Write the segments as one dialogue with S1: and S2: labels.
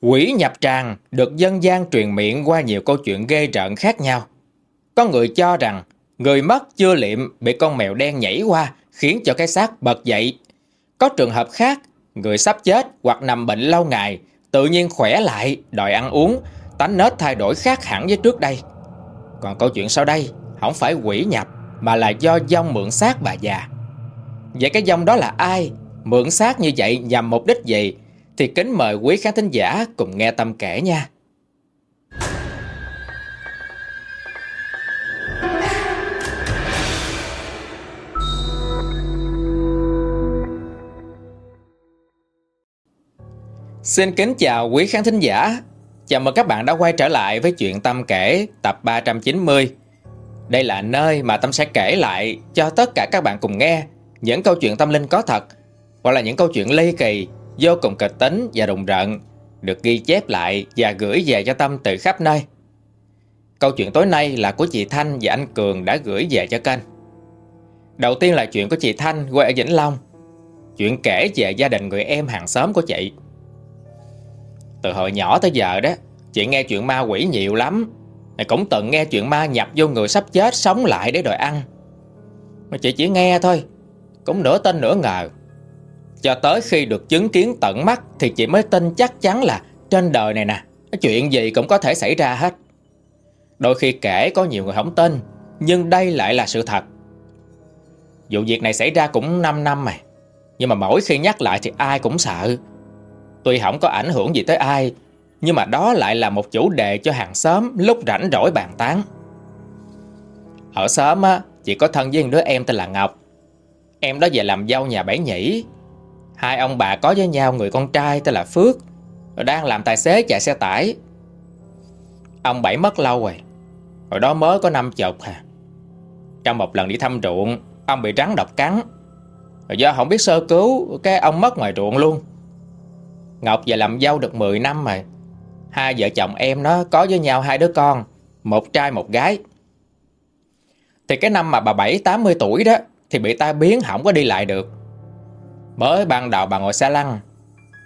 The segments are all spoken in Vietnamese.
S1: Quỷ nhập tràng được dân gian truyền miệng qua nhiều câu chuyện ghê rợn khác nhau. Có người cho rằng người mất chưa liệm bị con mèo đen nhảy qua khiến cho cái xác bật dậy. Có trường hợp khác, người sắp chết hoặc nằm bệnh lâu ngày tự nhiên khỏe lại, đòi ăn uống, tánh nết thay đổi khác hẳn với trước đây. Còn câu chuyện sau đây không phải quỷ nhập mà là do dông mượn xác bà già. Vậy cái dông đó là ai? Mượn xác như vậy nhằm mục đích gì? Thì kính mời quý khán thính giả cùng nghe Tâm kể nha. Xin kính chào quý khán thính giả. Chào mừng các bạn đã quay trở lại với chuyện Tâm kể tập 390. Đây là nơi mà Tâm sẽ kể lại cho tất cả các bạn cùng nghe những câu chuyện tâm linh có thật hoặc là những câu chuyện ly kỳ, vô cùng kịch tính và rùng rợn được ghi chép lại và gửi về cho Tâm từ khắp nơi. Câu chuyện tối nay là của chị Thanh và anh Cường đã gửi về cho kênh. Đầu tiên là chuyện của chị Thanh quê ở Vĩnh Long. Chuyện kể về gia đình người em hàng xóm của chị. Từ hồi nhỏ tới giờ đó, chị nghe chuyện ma quỷ nhiều lắm. Cũng từng nghe chuyện ma nhập vô người sắp chết sống lại để đòi ăn. Mà chị chỉ nghe thôi, cũng nửa tin nửa ngờ. Cho tới khi được chứng kiến tận mắt thì chị mới tin chắc chắn là trên đời này nè, chuyện gì cũng có thể xảy ra hết. Đôi khi kể có nhiều người không tin, nhưng đây lại là sự thật. Vụ việc này xảy ra cũng 5 năm mà nhưng mà mỗi khi nhắc lại thì ai cũng sợ. Tuy không có ảnh hưởng gì tới ai, nhưng mà đó lại là một chủ đề cho hàng xóm lúc rảnh rỗi bàn tán. Ở xóm á, chỉ có thân với đứa em tên là Ngọc. Em đó về làm dâu nhà Bảy nhỉ Hai ông bà có với nhau người con trai tên là Phước, đang làm tài xế chạy xe tải. Ông Bảy mất lâu rồi, hồi đó mới có năm chục à. Trong một lần đi thăm ruộng, ông bị rắn độc cắn. Rồi do không biết sơ cứu, cái ông mất ngoài ruộng luôn. Ngọc về làm dâu được 10 năm rồi. Hai vợ chồng em nó có với nhau hai đứa con, một trai một gái. Thì cái năm mà bà Bảy 80 tuổi đó thì bị tai biến không có đi lại được. Mới ban đầu bà ngồi xe lăn.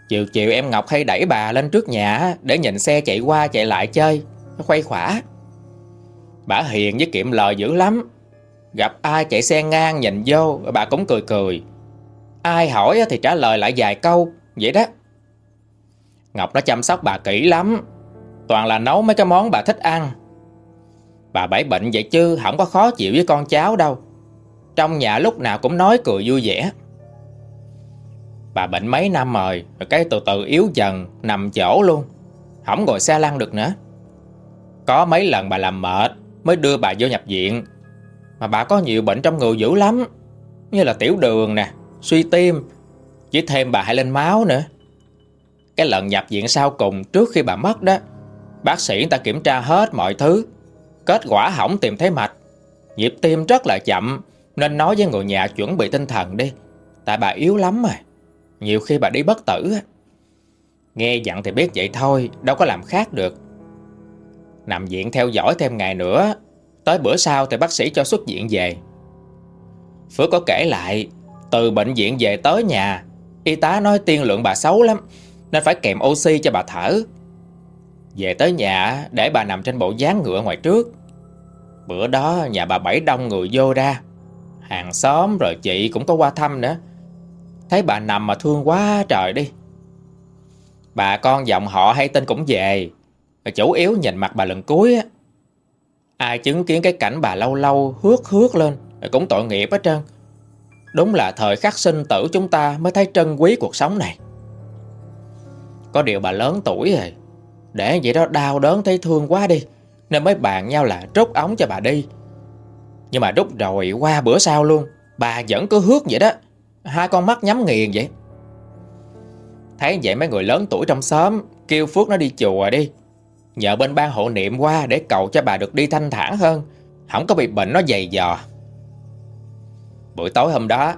S1: Chiều chiều em Ngọc hay đẩy bà lên trước nhà để nhìn xe chạy qua chạy lại chơi, nó khuây khỏa. Bà hiền với kiệm lời dữ lắm. Gặp ai chạy xe ngang nhìn vô, bà cũng cười cười. Ai hỏi thì trả lời lại vài câu, vậy đó. Ngọc nó chăm sóc bà kỹ lắm Toàn là nấu mấy cái món bà thích ăn Bà bảy bệnh vậy chứ Không có khó chịu với con cháu đâu Trong nhà lúc nào cũng nói cười vui vẻ Bà bệnh mấy năm rồi Rồi cái từ từ yếu dần, Nằm chỗ luôn. Không ngồi xe lăn được nữa. Có mấy lần bà làm mệt, Mới đưa bà vô nhập viện. Mà bà có nhiều bệnh trong người dữ lắm, Như là tiểu đường nè, Suy tim. Chỉ thêm bà hay lên máu nữa. Cái lần nhập viện sau cùng trước khi bà mất đó, Bác sĩ người ta kiểm tra hết mọi thứ. Kết quả hỏng tìm thấy mạch. Nhịp tim rất là chậm, Nên nói với người nhà chuẩn bị tinh thần đi. Tại bà yếu lắm rồi nhiều khi bà đi bất tử Nghe dặn thì biết vậy thôi, Đâu có làm khác được Nằm viện theo dõi thêm ngày nữa, Tới bữa sau thì bác sĩ cho xuất viện về Phước có kể lại, Từ bệnh viện về tới nhà, Y tá nói tiên lượng bà xấu lắm, nên phải kèm oxy cho bà thở. Về tới nhà, để bà nằm trên bộ gián ngựa ngoài trước. Bữa đó nhà bà Bảy đông người vô ra. Hàng xóm rồi chị cũng có qua thăm nữa. Thấy bà nằm mà thương quá trời đi. Bà con dòng họ hay tên cũng về. Chủ yếu nhìn mặt bà lần cuối á. Ai chứng kiến cái cảnh bà lâu lâu hước hước lên cũng tội nghiệp hết trơn. Đúng là thời khắc sinh tử chúng ta mới thấy trân quý cuộc sống này. Có điều bà lớn tuổi rồi Để vậy đó đau đớn thấy thương quá đi, Nên mới bàn nhau là rút ống cho bà đi Nhưng mà rút rồi qua bữa sau luôn, Bà vẫn cứ hước vậy đó Hai con mắt nhắm nghiền vậy. Thấy vậy mấy người lớn tuổi trong xóm Kêu Phước nó đi chùa đi. Nhờ bên ban hộ niệm qua Để cầu cho bà được đi thanh thản hơn. Không có bị bệnh nó dày dò. Buổi tối hôm đó,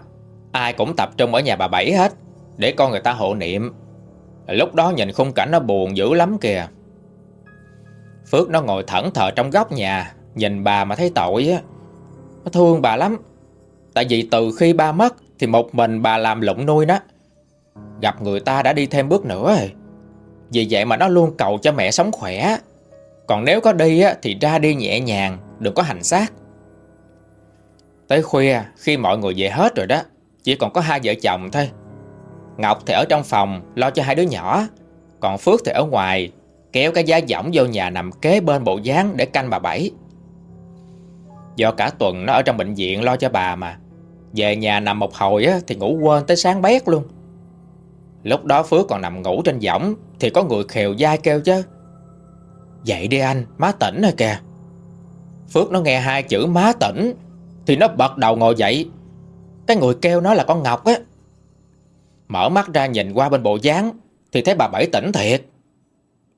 S1: Ai cũng tập trung ở nhà bà Bảy hết Để con người ta hộ niệm. Lúc đó nhìn khung cảnh nó buồn dữ lắm kìa. Phước nó ngồi thẫn thờ trong góc nhà, Nhìn bà mà thấy tội á. Nó thương bà lắm. Tại vì từ khi ba mất thì một mình bà làm lụng nuôi nó. Gặp người ta đã đi thêm bước nữa rồi. Vì vậy mà nó luôn cầu cho mẹ sống khỏe. Còn nếu có đi á, thì ra đi nhẹ nhàng Đừng có hành xác. Tới khuya khi mọi người về hết rồi đó Chỉ còn có hai vợ chồng thôi. Ngọc thì ở trong phòng lo cho hai đứa nhỏ. Còn Phước thì ở ngoài Kéo cái giá giỏng vô nhà nằm kế bên bộ dáng để canh bà Bảy. Do cả tuần nó ở trong bệnh viện lo cho bà mà. Về nhà nằm một hồi á, thì ngủ quên tới sáng bét luôn. Lúc đó Phước còn nằm ngủ trên võng Thì có người khều dai kêu chứ. Dậy đi anh, má tỉnh rồi kìa. Phước nó nghe hai chữ má tỉnh Thì nó bật đầu ngồi dậy. Cái người kêu nó là con Ngọc á. Mở mắt ra nhìn qua bên bộ dáng Thì thấy bà Bảy tỉnh thiệt.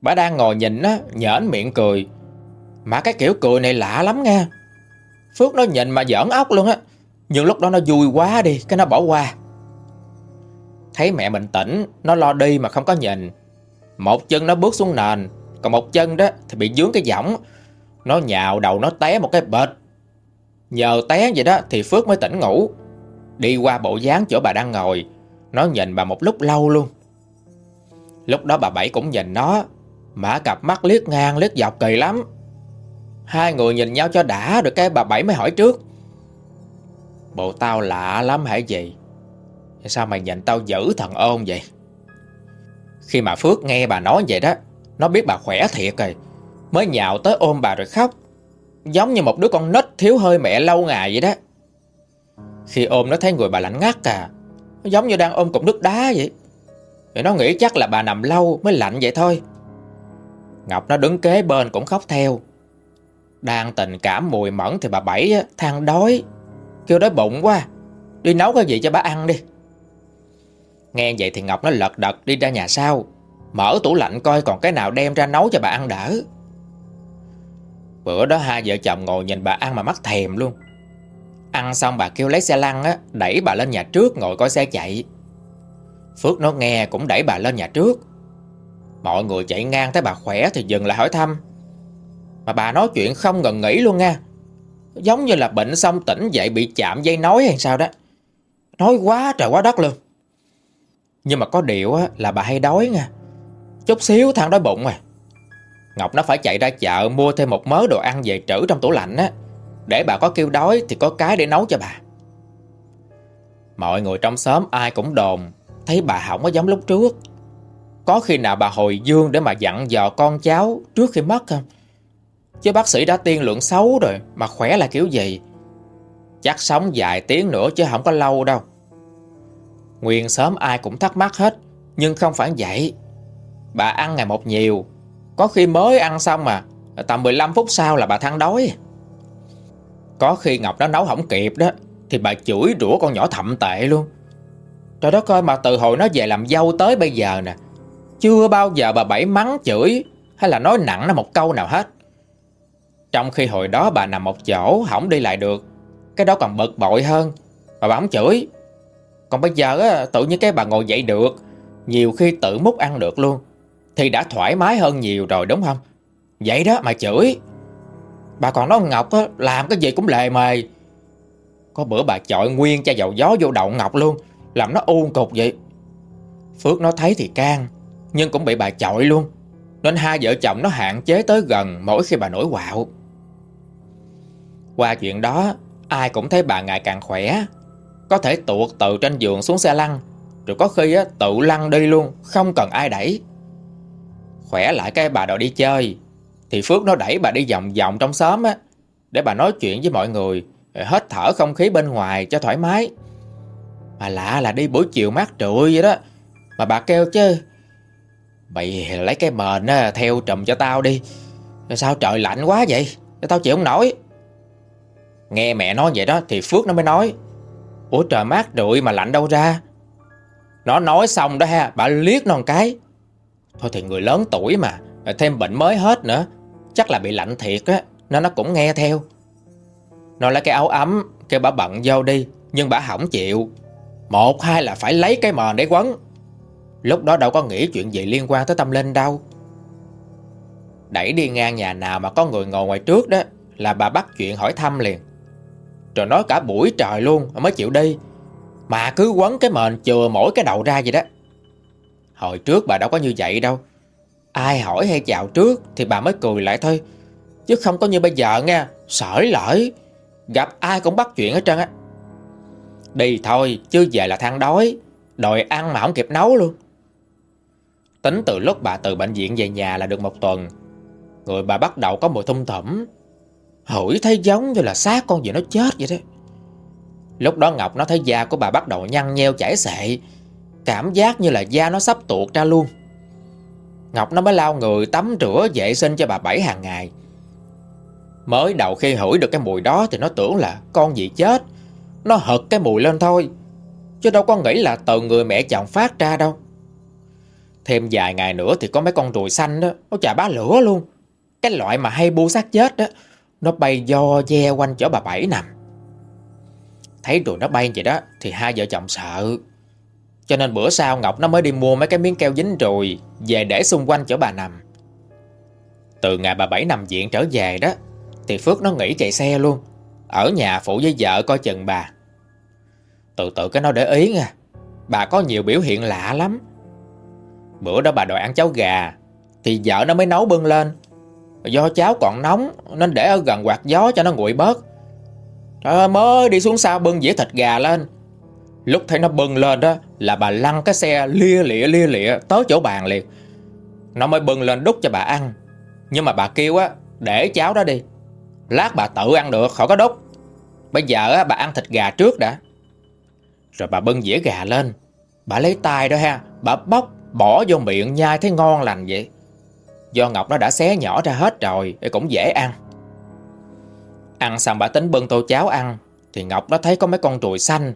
S1: Bà đang ngồi nhìn á Nhởn miệng cười. Mà cái kiểu cười này lạ lắm nghe. Phước nó nhìn mà giỡn ốc luôn á. Nhưng lúc đó nó vui quá đi, Cái nó bỏ qua. Thấy mẹ mình tỉnh, Nó lo đi mà không có nhìn. Một chân nó bước xuống nền, Còn một chân đó thì bị dướng cái giỏng Nó nhào đầu, nó té một cái bệt. Nhờ té vậy đó thì Phước mới tỉnh ngủ. Đi qua bộ dáng chỗ bà đang ngồi, Nó nhìn bà một lúc lâu luôn. Lúc đó bà Bảy cũng nhìn nó Mã cặp mắt liếc ngang, liếc dọc kỳ lắm. Hai người nhìn nhau cho đã Được cái bà Bảy mới hỏi trước. Bộ tao lạ lắm hả gì Sao mày nhìn tao dữ thần ôn vậy? Khi mà Phước nghe bà nói vậy đó, Nó biết bà khỏe thiệt rồi. Mới nhào tới ôm bà rồi khóc. Giống như một đứa con nít thiếu hơi mẹ lâu ngày vậy đó. Khi ôm nó thấy người bà lạnh ngắt à Giống như đang ôm cục nước đá vậy. Để nó nghĩ chắc là bà nằm lâu mới lạnh vậy thôi. Ngọc nó đứng kế bên cũng khóc theo. Đang tình cảm mùi mẫn thì bà Bảy than đói. Kêu đói bụng quá. Đi nấu cái gì cho bà ăn đi. Nghe vậy thì Ngọc nó lật đật đi ra nhà sau. Mở tủ lạnh coi còn cái nào đem ra nấu cho bà ăn đỡ. Bữa đó hai vợ chồng ngồi nhìn bà ăn mà mắt thèm luôn. Ăn xong bà kêu lấy xe lăn á, Đẩy bà lên nhà trước ngồi coi xe chạy. Phước nó nghe cũng đẩy bà lên nhà trước. Mọi người chạy ngang thấy bà khỏe thì dừng lại hỏi thăm. Mà bà nói chuyện không ngần nghỉ luôn nha. Giống như là bệnh xong tỉnh dậy bị chạm dây nói hay sao đó. Nói quá trời quá đất luôn. Nhưng mà có điều á, là bà hay đói nha. Chút xíu thằng đói bụng à. Ngọc nó phải chạy ra chợ mua thêm một mớ đồ ăn về trữ trong tủ lạnh á. Để bà có kêu đói thì có cái để nấu cho bà. Mọi người trong xóm ai cũng đồn Thấy bà không có giống lúc trước. Có khi nào bà hồi dương để mà dặn dò con cháu trước khi mất không? Chứ bác sĩ đã tiên lượng xấu rồi, Mà khỏe là kiểu gì? Chắc sống vài tiếng nữa chứ không có lâu đâu. Nguyên sớm ai cũng thắc mắc hết, Nhưng không phải vậy. Bà ăn ngày một nhiều, Có khi mới ăn xong mà, Tầm 15 phút sau là bà than đói. Có khi Ngọc nó nấu không kịp đó, Thì bà chửi rủa con nhỏ thậm tệ luôn. Trời đất ơi, mà từ hồi nó về làm dâu tới bây giờ nè, Chưa bao giờ bà Bảy mắng chửi Hay là nói nặng nó một câu nào hết. Trong khi hồi đó bà nằm một chỗ Không đi lại được. Cái đó còn bực bội hơn. Mà bà không chửi. Còn bây giờ á, tự nhiên cái bà ngồi dậy được. Nhiều khi tự múc ăn được luôn. Thì đã thoải mái hơn nhiều rồi đúng không? Vậy đó mà chửi. Bà còn nói Ngọc á, làm cái gì cũng lề mề. Có bữa bà chọi nguyên chai dầu gió vô đậu Ngọc luôn. Làm nó uôn cục vậy. Phước nó thấy thì can Nhưng cũng bị bà chọi luôn. Nên hai vợ chồng nó hạn chế tới gần Mỗi khi bà nổi quạo. Qua chuyện đó Ai cũng thấy bà ngày càng khỏe. Có thể tuột tự trên giường xuống xe lăn Rồi có khi á, tự lăn đi luôn Không cần ai đẩy. Khỏe lại cái bà đòi đi chơi Thì Phước nó đẩy bà đi vòng vòng trong xóm á Để bà nói chuyện với mọi người Hết thở không khí bên ngoài cho thoải mái. Mà lạ là đi buổi chiều mát trụi vậy đó Mà bà kêu chứ Mày lấy cái mền á, theo trùm cho tao đi Sao trời lạnh quá vậy? Tao chịu không nổi. Nghe mẹ nói vậy đó thì Phước nó mới nói, Ủa trời mát rượi mà lạnh đâu ra. Nó nói xong đó ha, Bà liếc nó một cái. Thôi thì người lớn tuổi mà Thêm bệnh mới hết nữa, Chắc là bị lạnh thiệt á, Nên nó cũng nghe theo. Nó lấy cái áo ấm, Kêu bà bận vô đi, Nhưng bà không chịu. Một, hai là phải lấy cái mền để quấn. Lúc đó đâu có nghĩ chuyện gì liên quan tới tâm linh đâu. Đẩy đi ngang nhà nào mà có người ngồi ngoài trước đó, Là bà bắt chuyện hỏi thăm liền. Rồi nói cả buổi trời luôn mới chịu đi. Mà cứ quấn cái mền chừa mỗi cái đầu ra vậy đó. Hồi trước bà đâu có như vậy đâu. Ai hỏi hay chào trước Thì bà mới cười lại thôi. Chứ không có như bây giờ nha Sởi lỡi Gặp ai cũng bắt chuyện hết trơn á. Đi thôi, chứ về là than đói. Đòi ăn mà không kịp nấu luôn. Tính từ lúc bà từ bệnh viện về nhà là được một tuần, Người bà bắt đầu có mùi thum thẩm Hửi thấy giống như là xác con gì nó chết vậy đó. Lúc đó Ngọc nó thấy da của bà bắt đầu nhăn nheo chảy xệ, Cảm giác như là da nó sắp tuột ra luôn. Ngọc nó mới lao người tắm rửa, vệ sinh cho bà Bảy hàng ngày. Mới đầu khi hửi được cái mùi đó Thì nó tưởng là con gì chết. Nó hật cái mùi lên thôi, Chứ đâu có nghĩ là từ người mẹ chồng phát ra đâu. Thêm vài ngày nữa thì có mấy con ruồi xanh đó, Nó chà bá lửa luôn. Cái loại mà hay bu xác chết đó nó bay do ve quanh chỗ bà Bảy nằm. Thấy rồi nó bay vậy đó, Thì hai vợ chồng sợ. Cho nên bữa sau Ngọc nó mới đi mua mấy cái miếng keo dính rồi, Về để xung quanh chỗ bà nằm. Từ ngày bà Bảy nằm viện trở về đó, Thì Phước nó nghỉ chạy xe luôn, Ở nhà phụ với vợ coi chừng bà. Từ từ cái nó để ý nha Bà có nhiều biểu hiện lạ lắm. Bữa đó bà đòi ăn cháo gà, Thì vợ nó mới nấu bưng lên. Do cháo còn nóng Nên để ở gần quạt gió cho nó nguội bớt. Trời ơi mới đi xuống sau bưng dĩa thịt gà lên. Lúc thấy nó bưng lên đó Là bà lăn cái xe lia lịa lia lịa Tới chỗ bàn liền. Nó mới bưng lên đút cho bà ăn. Nhưng mà bà kêu á Để cháo đó đi. Lát bà tự ăn được khỏi có đút Bây giờ á, bà ăn thịt gà trước đã. Rồi bà bưng dĩa gà lên. Bà lấy tay đó ha Bà bóc Bỏ vô miệng nhai thấy ngon lành vậy. Do Ngọc nó đã xé nhỏ ra hết rồi cũng dễ ăn. Ăn xong bà tính bưng tô cháo ăn, Thì Ngọc nó thấy có mấy con ruồi xanh.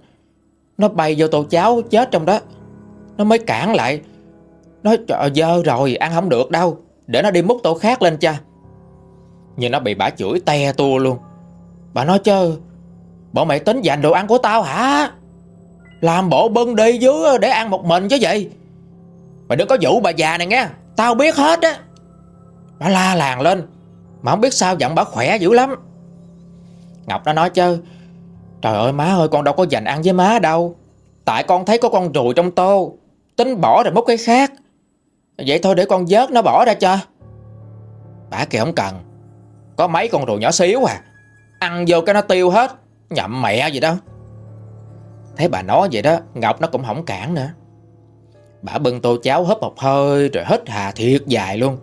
S1: Nó bay vô tô cháo chết trong đó. Nó mới cản lại. Nói trời dơ rồi, ăn không được đâu. Để nó đi múc tô khác lên cha Nhưng nó bị bà chửi te tua luôn. Bà nói chứ Bọn mày tính dành đồ ăn của tao hả? Làm bộ bưng đi dưới để ăn một mình chứ vậy. Mày đừng có vụ bà già này nghe, Tao biết hết á. Bà la làng lên, Mà không biết sao giọng bà khỏe dữ lắm. Ngọc nó nói chứ, Trời ơi, má ơi, con đâu có dành ăn với má đâu. Tại con thấy có con ruồi trong tô, Tính bỏ rồi múc cái khác. Vậy thôi để con vớt nó bỏ ra cho. Bà kìa không cần, Có mấy con ruồi nhỏ xíu à. Ăn vô cái nó tiêu hết, Nhậm mẹ gì đó. Thấy bà nói vậy đó, Ngọc nó cũng không cản nữa. Bà bưng tô cháo hấp một hơi, Rồi hít hà thiệt dài luôn.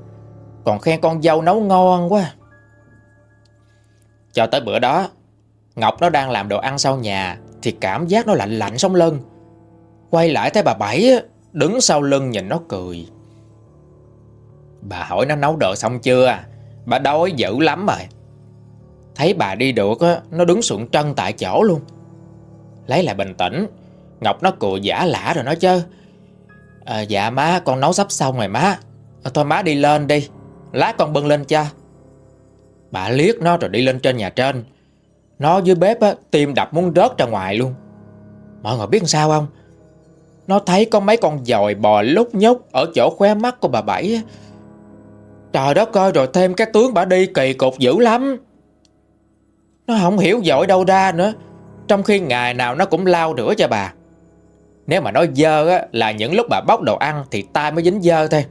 S1: Còn khen con dâu nấu ngon quá. Cho tới bữa đó Ngọc nó đang làm đồ ăn sau nhà Thì cảm giác nó lạnh lạnh sống lưng. Quay lại thấy bà Bảy Đứng sau lưng nhìn nó cười. Bà hỏi nó nấu đồ xong chưa? Bà đói dữ lắm rồi. Thấy bà đi được Nó đứng sụn trân tại chỗ luôn. Lấy lại bình tĩnh Ngọc nó cười giả lả rồi nói chứ. À, Dạ má con nấu sắp xong rồi má. À, Thôi má đi lên đi. Lát con bưng lên cho Bà liếc nó rồi đi lên trên nhà trên. Nó dưới bếp á, tim đập muốn rớt ra ngoài luôn. Mọi người biết sao không? Nó thấy có mấy con dòi bò lúc nhúc Ở chỗ khóe mắt của bà Bảy Trời đất ơi rồi thêm cái tướng bà đi kỳ cục dữ lắm. Nó không hiểu dội đâu ra nữa. Trong khi ngày nào nó cũng lao rửa cho bà. Nếu mà nói dơ á, là những lúc bà bóc đồ ăn thì tay mới dính dơ thôi.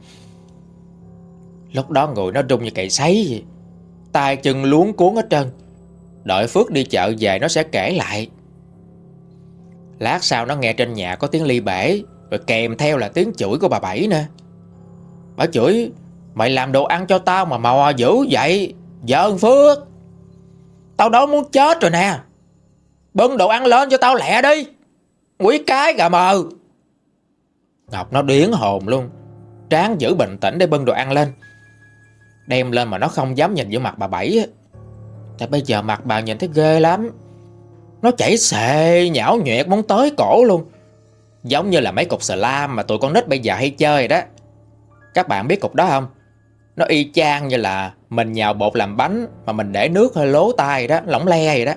S1: Lúc đó người nó rung như cậy sấy. Vậy. tay chân luống cuốn hết trơn. Đợi Phước đi chợ về nó sẽ kể lại. Lát sau nó nghe trên nhà có tiếng ly bể, Rồi kèm theo là tiếng chửi của bà Bảy nè. Bà chửi, Mày làm đồ ăn cho tao mà mò dữ vậy? Giỡn Phước. Tao đó muốn chết rồi nè. Bưng đồ ăn lên cho tao lẹ đi. Quỷ cái gà mờ. Ngọc nó điến hồn luôn. Tráng giữ bình tĩnh để bưng đồ ăn lên. Đem lên mà nó không dám nhìn vô mặt bà Bảy Tại bây giờ mặt bà nhìn thấy ghê lắm. Nó chảy xệ nhão nhẹt muốn tới cổ luôn. Giống như là mấy cục slam mà tụi con nít bây giờ hay chơi đó. Các bạn biết cục đó không? Nó y chang như là mình nhào bột làm bánh Mà mình để nước hơi lố tay đó, lỏng le vậy đó.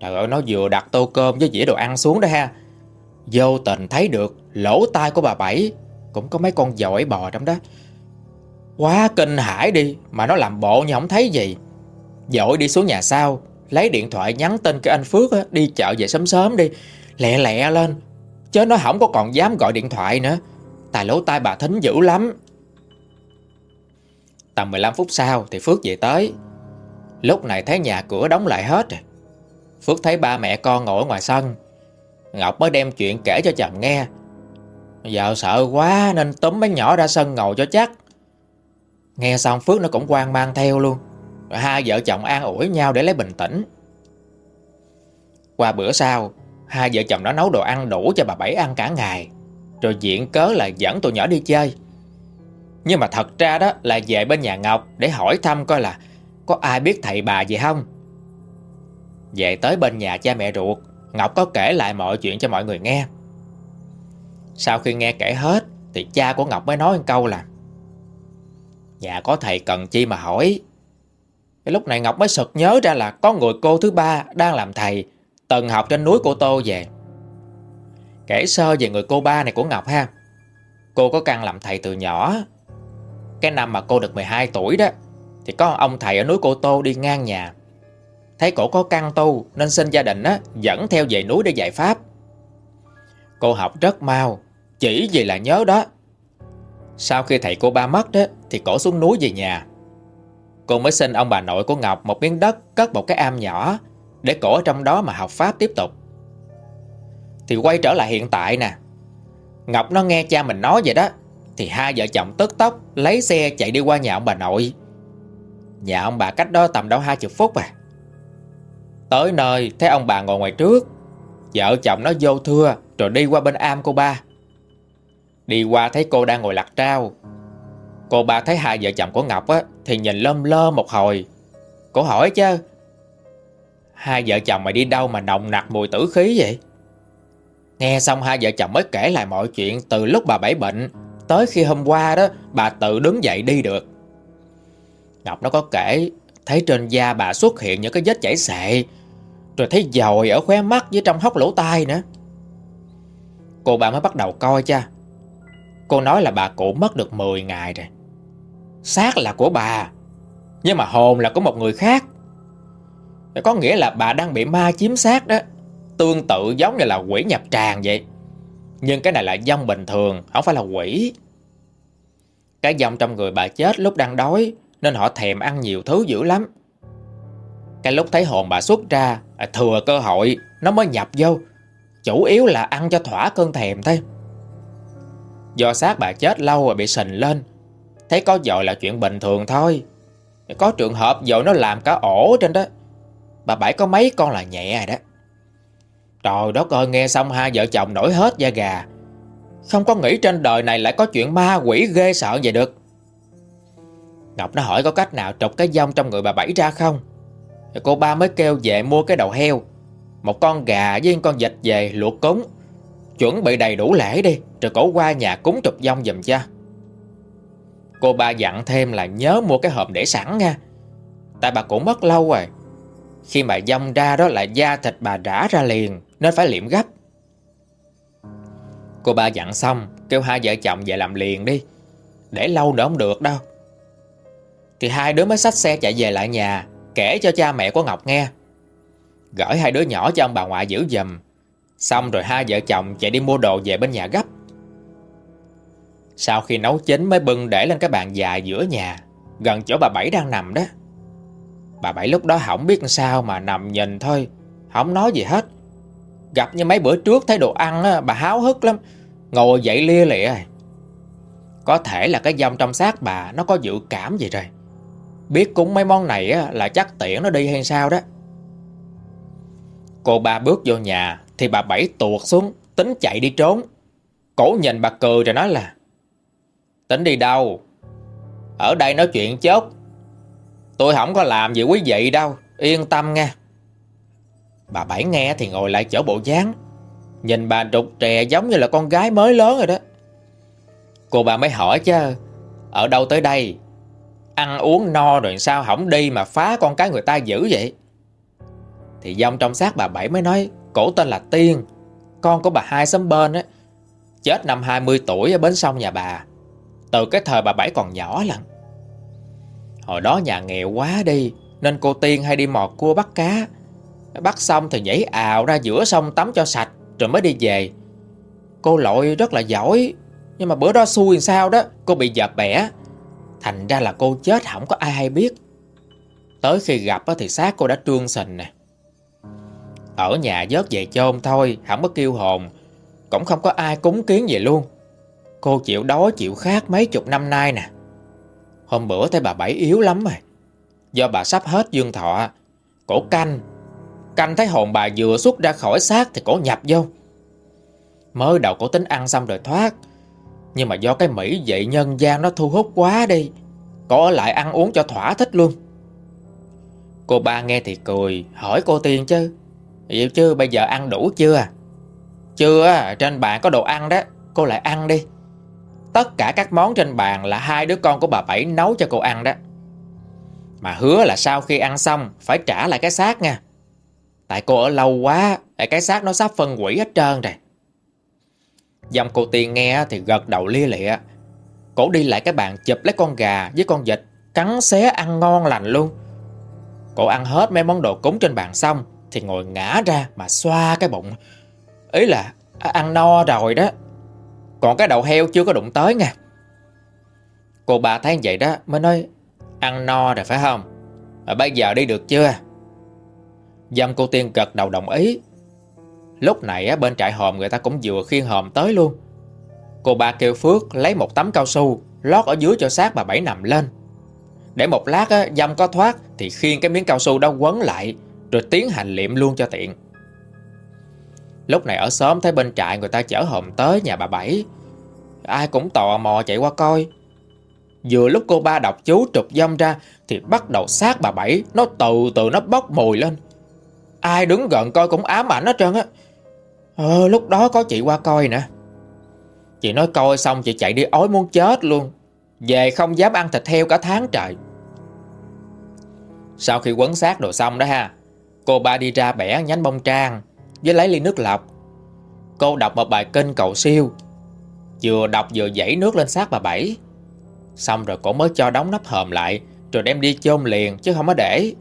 S1: Trời ơi nó vừa đặt tô cơm với dĩa đồ ăn xuống đó ha. Vô tình thấy được lỗ tai của bà Bảy. Cũng có mấy con dội bò trong đó. Quá kinh hãi đi Mà nó làm bộ như không thấy gì. Dội đi xuống nhà sau Lấy điện thoại nhắn tin cái anh Phước á, Đi chợ về sớm sớm đi. Lẹ lẹ lên Chứ nó không có còn dám gọi điện thoại nữa. Tài lỗ tai bà thính dữ lắm. Tầm 15 phút sau thì Phước về tới. Lúc này thấy nhà cửa đóng lại hết rồi Phước thấy ba mẹ con ngồi ngoài sân. Ngọc mới đem chuyện kể cho chồng nghe. Giờ sợ quá nên túm mấy nhỏ ra sân ngồi cho chắc. Nghe xong Phước nó cũng quan mang theo luôn. Rồi hai vợ chồng an ủi nhau để lấy bình tĩnh. Qua bữa sau, Hai vợ chồng nó nấu đồ ăn đủ cho bà Bảy ăn cả ngày. Rồi diện cớ là dẫn tụi nhỏ đi chơi. Nhưng mà thật ra đó là về bên nhà Ngọc Để hỏi thăm coi là Có ai biết thầy bà gì không. Về tới bên nhà cha mẹ ruột, Ngọc có kể lại mọi chuyện cho mọi người nghe. Sau khi nghe kể hết, Thì cha của Ngọc mới nói một câu là Nhà có thầy cần chi mà hỏi. Cái lúc này Ngọc mới sực nhớ ra là Có người cô thứ ba đang làm thầy Từng học trên núi Cô Tô về. Kể sơ về người cô ba này của Ngọc ha. Cô có căn làm thầy từ nhỏ. Cái năm mà cô được 12 tuổi đó Thì có ông thầy ở núi Cô Tô đi ngang nhà. Thấy cổ có căn tu Nên xin gia đình á, dẫn theo về núi để dạy Pháp. Cô học rất mau Chỉ vì là nhớ đó. Sau khi thầy cô ba mất đó thì cổ xuống núi về nhà. Cô mới xin ông bà nội của Ngọc Một miếng đất cất một cái am nhỏ Để cổ ở trong đó mà học Pháp tiếp tục. Thì quay trở lại hiện tại nè. Ngọc nó nghe cha mình nói vậy đó, Thì hai vợ chồng tức tốc Lấy xe chạy đi qua nhà ông bà nội. Nhà ông bà cách đó tầm đâu hai chục phút à. Tới nơi, thấy ông bà ngồi ngoài trước. Vợ chồng nó vô thưa, Rồi đi qua bên am cô ba. Đi qua thấy cô đang ngồi lặt trao. Cô ba thấy hai vợ chồng của Ngọc á, Thì nhìn lơm lơ một hồi. Cô hỏi chứ, Hai vợ chồng mày đi đâu mà nồng nặc mùi tử khí vậy? Nghe xong hai vợ chồng mới kể lại mọi chuyện Từ lúc bà Bảy bệnh Tới khi hôm qua đó, Bà tự đứng dậy đi được. Ngọc nó có kể, Thấy trên da bà xuất hiện những cái vết chảy xệ, Rồi thấy dồi ở khóe mắt với trong hốc lỗ tai nữa. Cô bà mới bắt đầu coi cha. Cô nói là bà cụ mất được 10 ngày rồi xác là của bà, Nhưng mà hồn là của một người khác. Có nghĩa là bà đang bị ma chiếm xác đó, Tương tự giống như là quỷ nhập tràng vậy. Nhưng cái này là dông bình thường, Không phải là quỷ. Cái dông trong người bà chết lúc đang đói, Nên họ thèm ăn nhiều thứ dữ lắm. Cái lúc thấy hồn bà xuất ra à, Thừa cơ hội, Nó mới nhập vô. Chủ yếu là ăn cho thỏa cơn thèm thôi. Do xác bà chết lâu rồi bị sình lên Thấy có dội là chuyện bình thường thôi. Có trường hợp dội nó làm cả ổ trên đó. Bà Bảy có mấy con là nhẹ rồi đó. Trời đất ơi, nghe xong hai vợ chồng nổi hết da gà. Không có nghĩ trên đời này lại có chuyện ma quỷ ghê sợ vậy được. Ngọc nó hỏi có cách nào trục cái dông trong người bà Bảy ra không? Cô ba mới kêu về mua cái đầu heo. Một con gà với con vịt về luộc cúng. Chuẩn bị đầy đủ lễ đi, Rồi cổ qua nhà cúng trục dông dùm cho Cô ba dặn thêm là nhớ mua cái hộp để sẵn nha. Tại bà cũng mất lâu rồi. Khi mà dông ra đó là da thịt bà rã ra liền, Nên phải liệm gấp. Cô ba dặn xong, Kêu hai vợ chồng về làm liền đi. Để lâu nữa không được đâu. Thì hai đứa mới xách xe chạy về lại nhà, Kể cho cha mẹ của Ngọc nghe. Gửi hai đứa nhỏ cho ông bà ngoại giữ giùm. Xong rồi hai vợ chồng chạy đi mua đồ về bên nhà gấp. Sau khi nấu chín mới bưng để lên cái bàn dài giữa nhà Gần chỗ bà Bảy đang nằm đó. Bà Bảy lúc đó không biết sao mà nằm nhìn thôi Không nói gì hết. Gặp như mấy bữa trước thấy đồ ăn á, bà háo hức lắm Ngồi dậy lia lịa. Có thể là cái dòng trong xác bà Nó có dự cảm gì rồi. Biết cúng mấy món này á, là chắc tiễn nó đi hay sao đó. Cô ba bước vô nhà Thì bà Bảy tuột xuống Tính chạy đi trốn. Cổ nhìn bà cười rồi nói là Tính đi đâu? Ở đây nói chuyện chốt. Tôi không có làm gì quý vị đâu, Yên tâm nha Bà Bảy nghe thì ngồi lại chỗ bộ dáng. Nhìn bà trục trè giống như là con gái mới lớn rồi đó. Cô bà mới hỏi chứ, Ở đâu tới đây? Ăn uống no rồi sao không đi mà phá con cái người ta dữ vậy? Thì dòng trong xác bà Bảy mới nói, Cổ tên là Tiên, Con của bà hai xóm bên á. Chết năm 20 tuổi ở bến sông nhà bà. Từ cái thời bà Bảy còn nhỏ lần Hồi đó nhà nghèo quá đi, Nên cô Tiên hay đi mò cua bắt cá. Bắt xong thì nhảy ào ra giữa sông tắm cho sạch, Rồi mới đi về. Cô lội rất là giỏi, Nhưng mà bữa đó xui sao đó, Cô bị dập bẻ. Thành ra là cô chết không có ai hay biết. Tới khi gặp thì xác cô đã trương sình nè. Ở nhà vớt về chôn thôi Không có kêu hồn. Cũng không có ai cúng kiến gì luôn. Cô chịu đói chịu khát mấy chục năm nay nè. Hôm bữa thấy bà Bảy yếu lắm rồi. Do bà sắp hết dương thọ, Cổ canh. Canh thấy hồn bà vừa xuất ra khỏi xác Thì cổ nhập vô. Mới đầu cổ tính ăn xong rồi thoát. Nhưng mà do cái mỹ vậy nhân gian nó thu hút quá đi, Cổ ở lại ăn uống cho thỏa thích luôn. Cô ba nghe thì cười, Hỏi cô tiền chứ, Vậy chứ bây giờ ăn đủ chưa à? Chưa trên bàn có đồ ăn đó, Cô lại ăn đi. Tất cả các món trên bàn là hai đứa con của bà Bảy nấu cho cô ăn đó. Mà hứa là sau khi ăn xong, Phải trả lại cái xác nha. Tại cô ở lâu quá Cái xác nó sắp phân quỷ hết trơn rồi. Dòng cô Tiên nghe thì gật đầu lia lịa. Cổ đi lại cái bàn chụp lấy con gà với con vịt, Cắn xé ăn ngon lành luôn. Cổ ăn hết mấy món đồ cúng trên bàn xong Thì ngồi ngã ra mà xoa cái bụng. Ý là à, ăn no rồi đó. Còn cái đầu heo chưa có đụng tới nha Cô bà thấy vậy đó mới nói Ăn no rồi phải không? À, Bây giờ đi được chưa? Dâm cô Tiên gật đầu đồng ý. Lúc này bên trại hòm người ta cũng vừa khiên hòm tới luôn. Cô ba kêu Phước lấy một tấm cao su Lót ở dưới cho xác bà Bảy nằm lên. Để một lát á, dâm có thoát Thì khiên cái miếng cao su đó quấn lại Rồi tiến hành liệm luôn cho tiện. Lúc này ở xóm thấy bên trại người ta chở hòm tới nhà bà Bảy. Ai cũng tò mò chạy qua coi. Vừa lúc cô ba đọc chú trục dâm ra Thì bắt đầu xác bà Bảy. Nó từ từ nó bốc mùi lên. Ai đứng gần coi cũng ám ảnh hết trơn á. Ờ lúc đó có chị qua coi nè. Chị nói coi xong chị chạy đi ói muốn chết luôn. Về không dám ăn thịt heo cả tháng trời. Sau khi quấn xác đồ xong đó ha, Cô ba đi ra bẻ nhánh bông trang. Với lấy ly nước lọc. Cô đọc một bài kinh cầu siêu. Vừa đọc vừa dãy nước lên xác bà Bảy. Xong rồi cô mới cho đóng nắp hòm lại, Rồi đem đi chôn liền chứ không có để.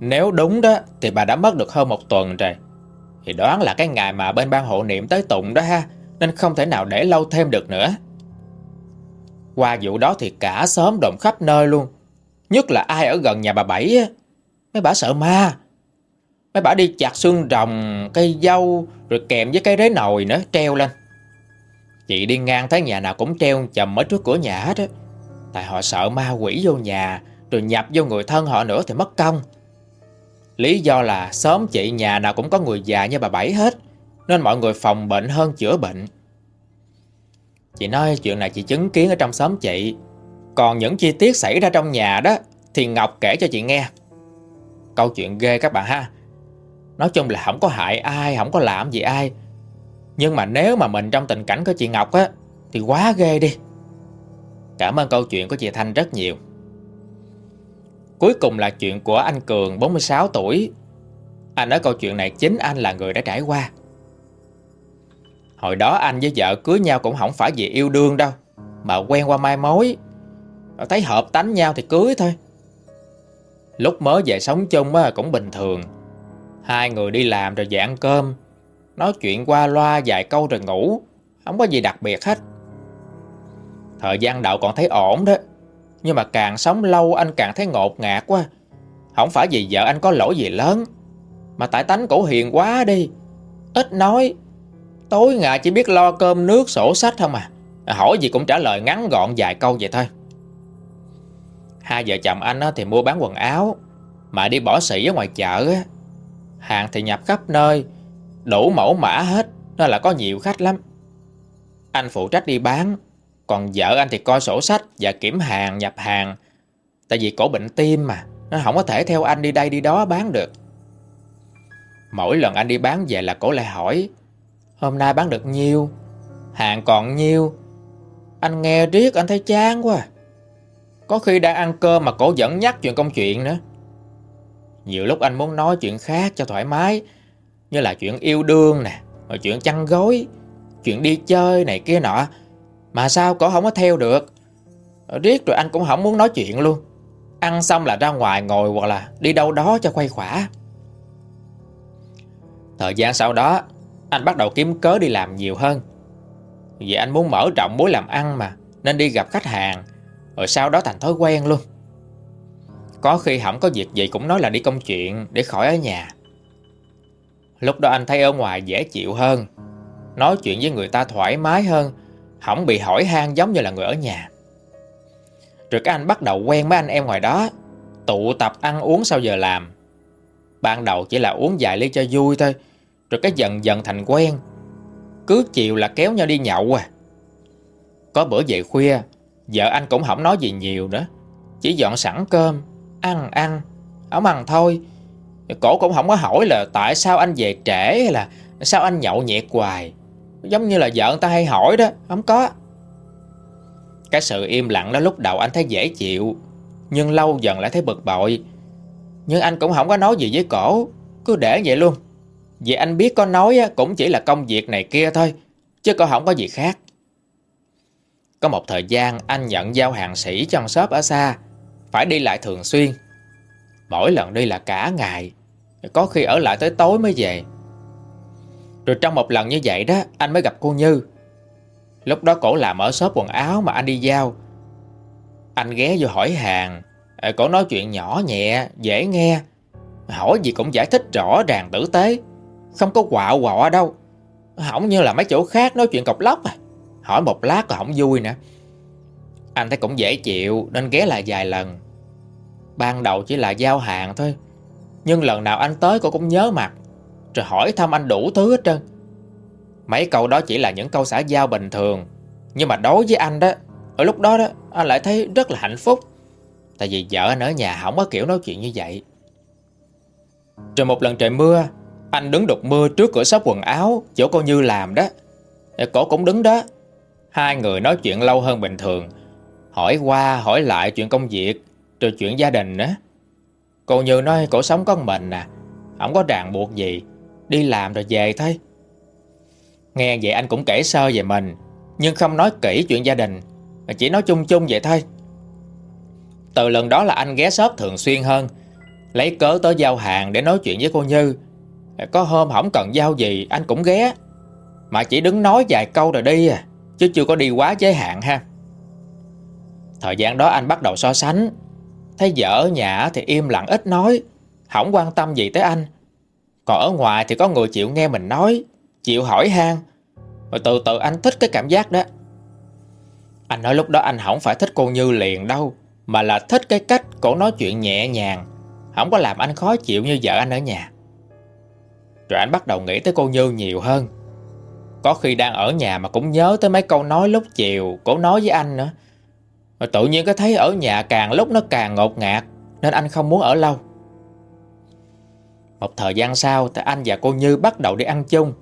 S1: Nếu đúng đó, Thì bà đã mất được hơn một tuần rồi. Thì đoán là cái ngày mà bên ban hộ niệm tới tụng đó ha, Nên không thể nào để lâu thêm được nữa. Qua vụ đó thì cả xóm đồn khắp nơi luôn. Nhất là ai ở gần nhà bà Bảy á. Mấy bà sợ ma. Mấy bà đi chặt xương rồng, Cây dâu, Rồi kèm với cái rế nồi nữa, treo lên. Chị đi ngang thấy nhà nào cũng treo chầm ở trước cửa nhà hết á. Tại họ sợ ma quỷ vô nhà, Rồi nhập vô người thân họ nữa thì mất công. Lý do là sớm chị nhà nào cũng có người già như bà Bảy hết, Nên mọi người phòng bệnh hơn chữa bệnh. Chị nói chuyện này chị chứng kiến ở trong xóm chị. Còn những chi tiết xảy ra trong nhà đó Thì Ngọc kể cho chị nghe. Câu chuyện ghê các bạn ha. Nói chung là không có hại ai, Không có làm gì ai. Nhưng mà nếu mà mình trong tình cảnh của chị Ngọc á, Thì quá ghê đi. Cảm ơn câu chuyện của chị Thanh rất nhiều. Cuối cùng là chuyện của anh Cường 46 tuổi. Anh nói câu chuyện này chính anh là người đã trải qua. Hồi đó anh với vợ cưới nhau cũng không phải vì yêu đương đâu, Mà quen qua mai mối. Thấy hợp tánh nhau thì cưới thôi. Lúc mới về sống chung cũng bình thường. Hai người đi làm rồi về ăn cơm. Nói chuyện qua loa vài câu rồi ngủ. Không có gì đặc biệt hết. Thời gian đầu còn thấy ổn đó. Nhưng mà càng sống lâu anh càng thấy ngột ngạt quá. Không phải vì vợ anh có lỗi gì lớn, Mà tại tánh cổ hiền quá đi. Ít nói, Tối ngày chỉ biết lo cơm nước sổ sách không à. Hỏi gì cũng trả lời ngắn gọn vài câu vậy thôi. Hai vợ chồng anh thì mua bán quần áo, Mà đi bỏ sỉ ở ngoài chợ Hàng thì nhập khắp nơi, Đủ mẫu mã hết, Nên là có nhiều khách lắm. Anh phụ trách đi bán, Còn vợ anh thì coi sổ sách Và kiểm hàng, nhập hàng. Tại vì cổ bệnh tim mà Nó không có thể theo anh đi đây đi đó bán được. Mỗi lần anh đi bán về là cổ lại hỏi, Hôm nay bán được nhiêu? Hàng còn nhiêu? Anh nghe riết, anh thấy chán quá. Có khi đang ăn cơm mà cổ vẫn nhắc chuyện công chuyện nữa. Nhiều lúc anh muốn nói chuyện khác cho thoải mái, Như là chuyện yêu đương nè, Rồi chuyện chăn gối, Chuyện đi chơi này kia nọ. Mà sao cổ không có theo được? Riết rồi anh cũng không muốn nói chuyện luôn. Ăn xong là ra ngoài ngồi hoặc là đi đâu đó cho khuây khỏa. Thời gian sau đó, anh bắt đầu kiếm cớ đi làm nhiều hơn. Vì anh muốn mở rộng mối làm ăn mà, Nên đi gặp khách hàng, Rồi sau đó thành thói quen luôn. Có khi hẳn có việc gì cũng nói là đi công chuyện, Để khỏi ở nhà. Lúc đó anh thấy ở ngoài dễ chịu hơn. Nói chuyện với người ta thoải mái hơn Không bị hỏi han giống như là người ở nhà. Rồi các anh bắt đầu quen mấy anh em ngoài đó, Tụ tập ăn uống sau giờ làm. Ban đầu chỉ là uống vài ly cho vui thôi, Rồi cái dần dần thành quen. Cứ chiều là kéo nhau đi nhậu à. Có bữa về khuya, Vợ anh cũng không nói gì nhiều nữa, Chỉ dọn sẵn cơm. Ăn ăn. Ông ăn thôi. Cổ cũng không có hỏi là tại sao anh về trễ hay là sao anh nhậu nhẹt hoài. Giống như là vợ người ta hay hỏi đó, Không có. Cái sự im lặng đó lúc đầu anh thấy dễ chịu, Nhưng lâu dần lại thấy bực bội. Nhưng anh cũng không có nói gì với cổ, Cứ để vậy luôn. Vì anh biết có nói cũng chỉ là công việc này kia thôi, Chứ có không có gì khác. Có một thời gian anh nhận giao hàng sĩ trong shop ở xa phải đi lại thường xuyên. Mỗi lần đi là cả ngày, Có khi ở lại tới tối mới về. Rồi trong một lần như vậy đó, Anh mới gặp cô Như. Lúc đó cổ làm ở shop quần áo mà anh đi giao. Anh ghé vô hỏi hàng ờ, Cổ nói chuyện nhỏ nhẹ, Dễ nghe. Hỏi gì cũng giải thích rõ ràng tử tế, Không có quạo quọ đâu. Không như là mấy chỗ khác nói chuyện cọc lóc à. Hỏi một lát còn không vui nữa anh thấy cũng dễ chịu, Nên ghé lại vài lần. Ban đầu chỉ là giao hàng thôi, Nhưng lần nào anh tới cô cũng nhớ mặt, Rồi hỏi thăm anh đủ thứ hết trơn. Mấy câu đó chỉ là những câu xã giao bình thường, Nhưng mà đối với anh đó, Ở lúc đó đó, Anh lại thấy rất là hạnh phúc. Tại vì vợ anh ở nhà không có kiểu nói chuyện như vậy. Rồi một lần trời mưa, Anh đứng đục mưa trước cửa shop quần áo Chỗ cô Như làm đó. Cổ cũng đứng đó. Hai người nói chuyện lâu hơn bình thường. Hỏi qua, hỏi lại chuyện công việc, rồi chuyện gia đình á Cô Như nói cổ sống con mình nè Không có ràng buộc gì, Đi làm rồi về thôi. Nghe vậy anh cũng kể sơ về mình, Nhưng không nói kỹ chuyện gia đình, mà Chỉ nói chung chung vậy thôi. Từ lần đó là anh ghé shop thường xuyên hơn, Lấy cớ tới giao hàng để nói chuyện với cô Như. Có hôm không cần giao gì, anh cũng ghé, Mà chỉ đứng nói vài câu rồi đi à Chứ chưa có đi quá giới hạn ha. Thời gian đó anh bắt đầu so sánh. Thấy vợ ở nhà thì im lặng ít nói, Không quan tâm gì tới anh. Còn ở ngoài thì có người chịu nghe mình nói, Chịu hỏi han. Rồi từ từ anh thích cái cảm giác đó. Anh nói lúc đó anh không phải thích cô Như liền đâu, Mà là thích cái cách cổ nói chuyện nhẹ nhàng. Không có làm anh khó chịu như vợ anh ở nhà. Rồi anh bắt đầu nghĩ tới cô Như nhiều hơn. Có khi đang ở nhà mà cũng nhớ tới mấy câu nói lúc chiều, Cổ nói với anh nữa. Mà tự nhiên có thấy ở nhà càng lúc nó càng ngột ngạt, Nên anh không muốn ở lâu. Một thời gian sau, thì anh và cô Như bắt đầu đi ăn chung.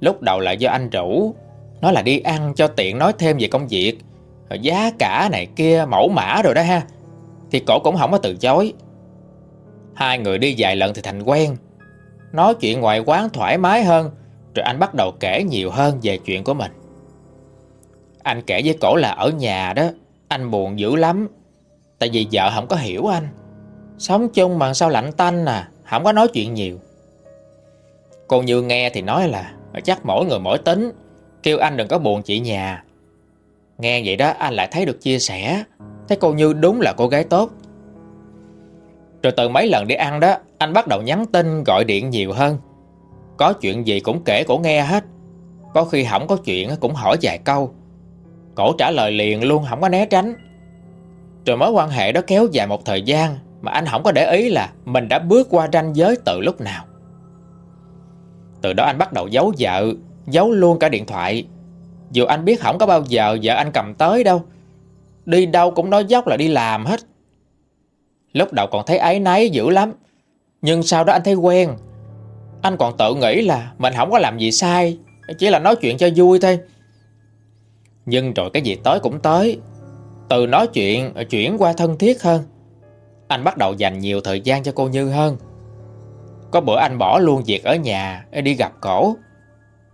S1: Lúc đầu là do anh rủ, Nói là đi ăn cho tiện nói thêm về công việc. Rồi Giá cả này kia, mẫu mã rồi đó ha. Thì cổ cũng không có từ chối. Hai người đi vài lần thì thành quen. Nói chuyện ngoài quán thoải mái hơn, Rồi anh bắt đầu kể nhiều hơn về chuyện của mình. Anh kể với cổ là ở nhà đó anh buồn dữ lắm. Tại vì vợ không có hiểu anh. Sống chung mà sao lạnh tanh à Không có nói chuyện nhiều. Cô Như nghe thì nói là Chắc mỗi người mỗi tính, Kêu anh đừng có buồn chị nhà. Nghe vậy đó, anh lại thấy được chia sẻ. Thấy cô Như đúng là cô gái tốt. Rồi từ mấy lần đi ăn đó, Anh bắt đầu nhắn tin, gọi điện nhiều hơn. Có chuyện gì cũng kể cổ nghe hết. Có khi không có chuyện cũng hỏi vài câu. Cổ trả lời liền luôn không có né tránh. Rồi mối quan hệ đó kéo dài một thời gian Mà anh không có để ý là Mình đã bước qua ranh giới từ lúc nào. Từ đó anh bắt đầu giấu vợ, Giấu luôn cả điện thoại. Dù anh biết không có bao giờ vợ anh cầm tới đâu, Đi đâu cũng nói dốc là đi làm hết. Lúc đầu còn thấy áy náy dữ lắm, Nhưng sau đó anh thấy quen. Anh còn tự nghĩ là Mình không có làm gì sai, Chỉ là nói chuyện cho vui thôi nhưng rồi cái gì tới cũng tới. Từ nói chuyện chuyển qua thân thiết hơn. Anh bắt đầu dành nhiều thời gian cho cô Như hơn. Có bữa anh bỏ luôn việc ở nhà Đi gặp cổ.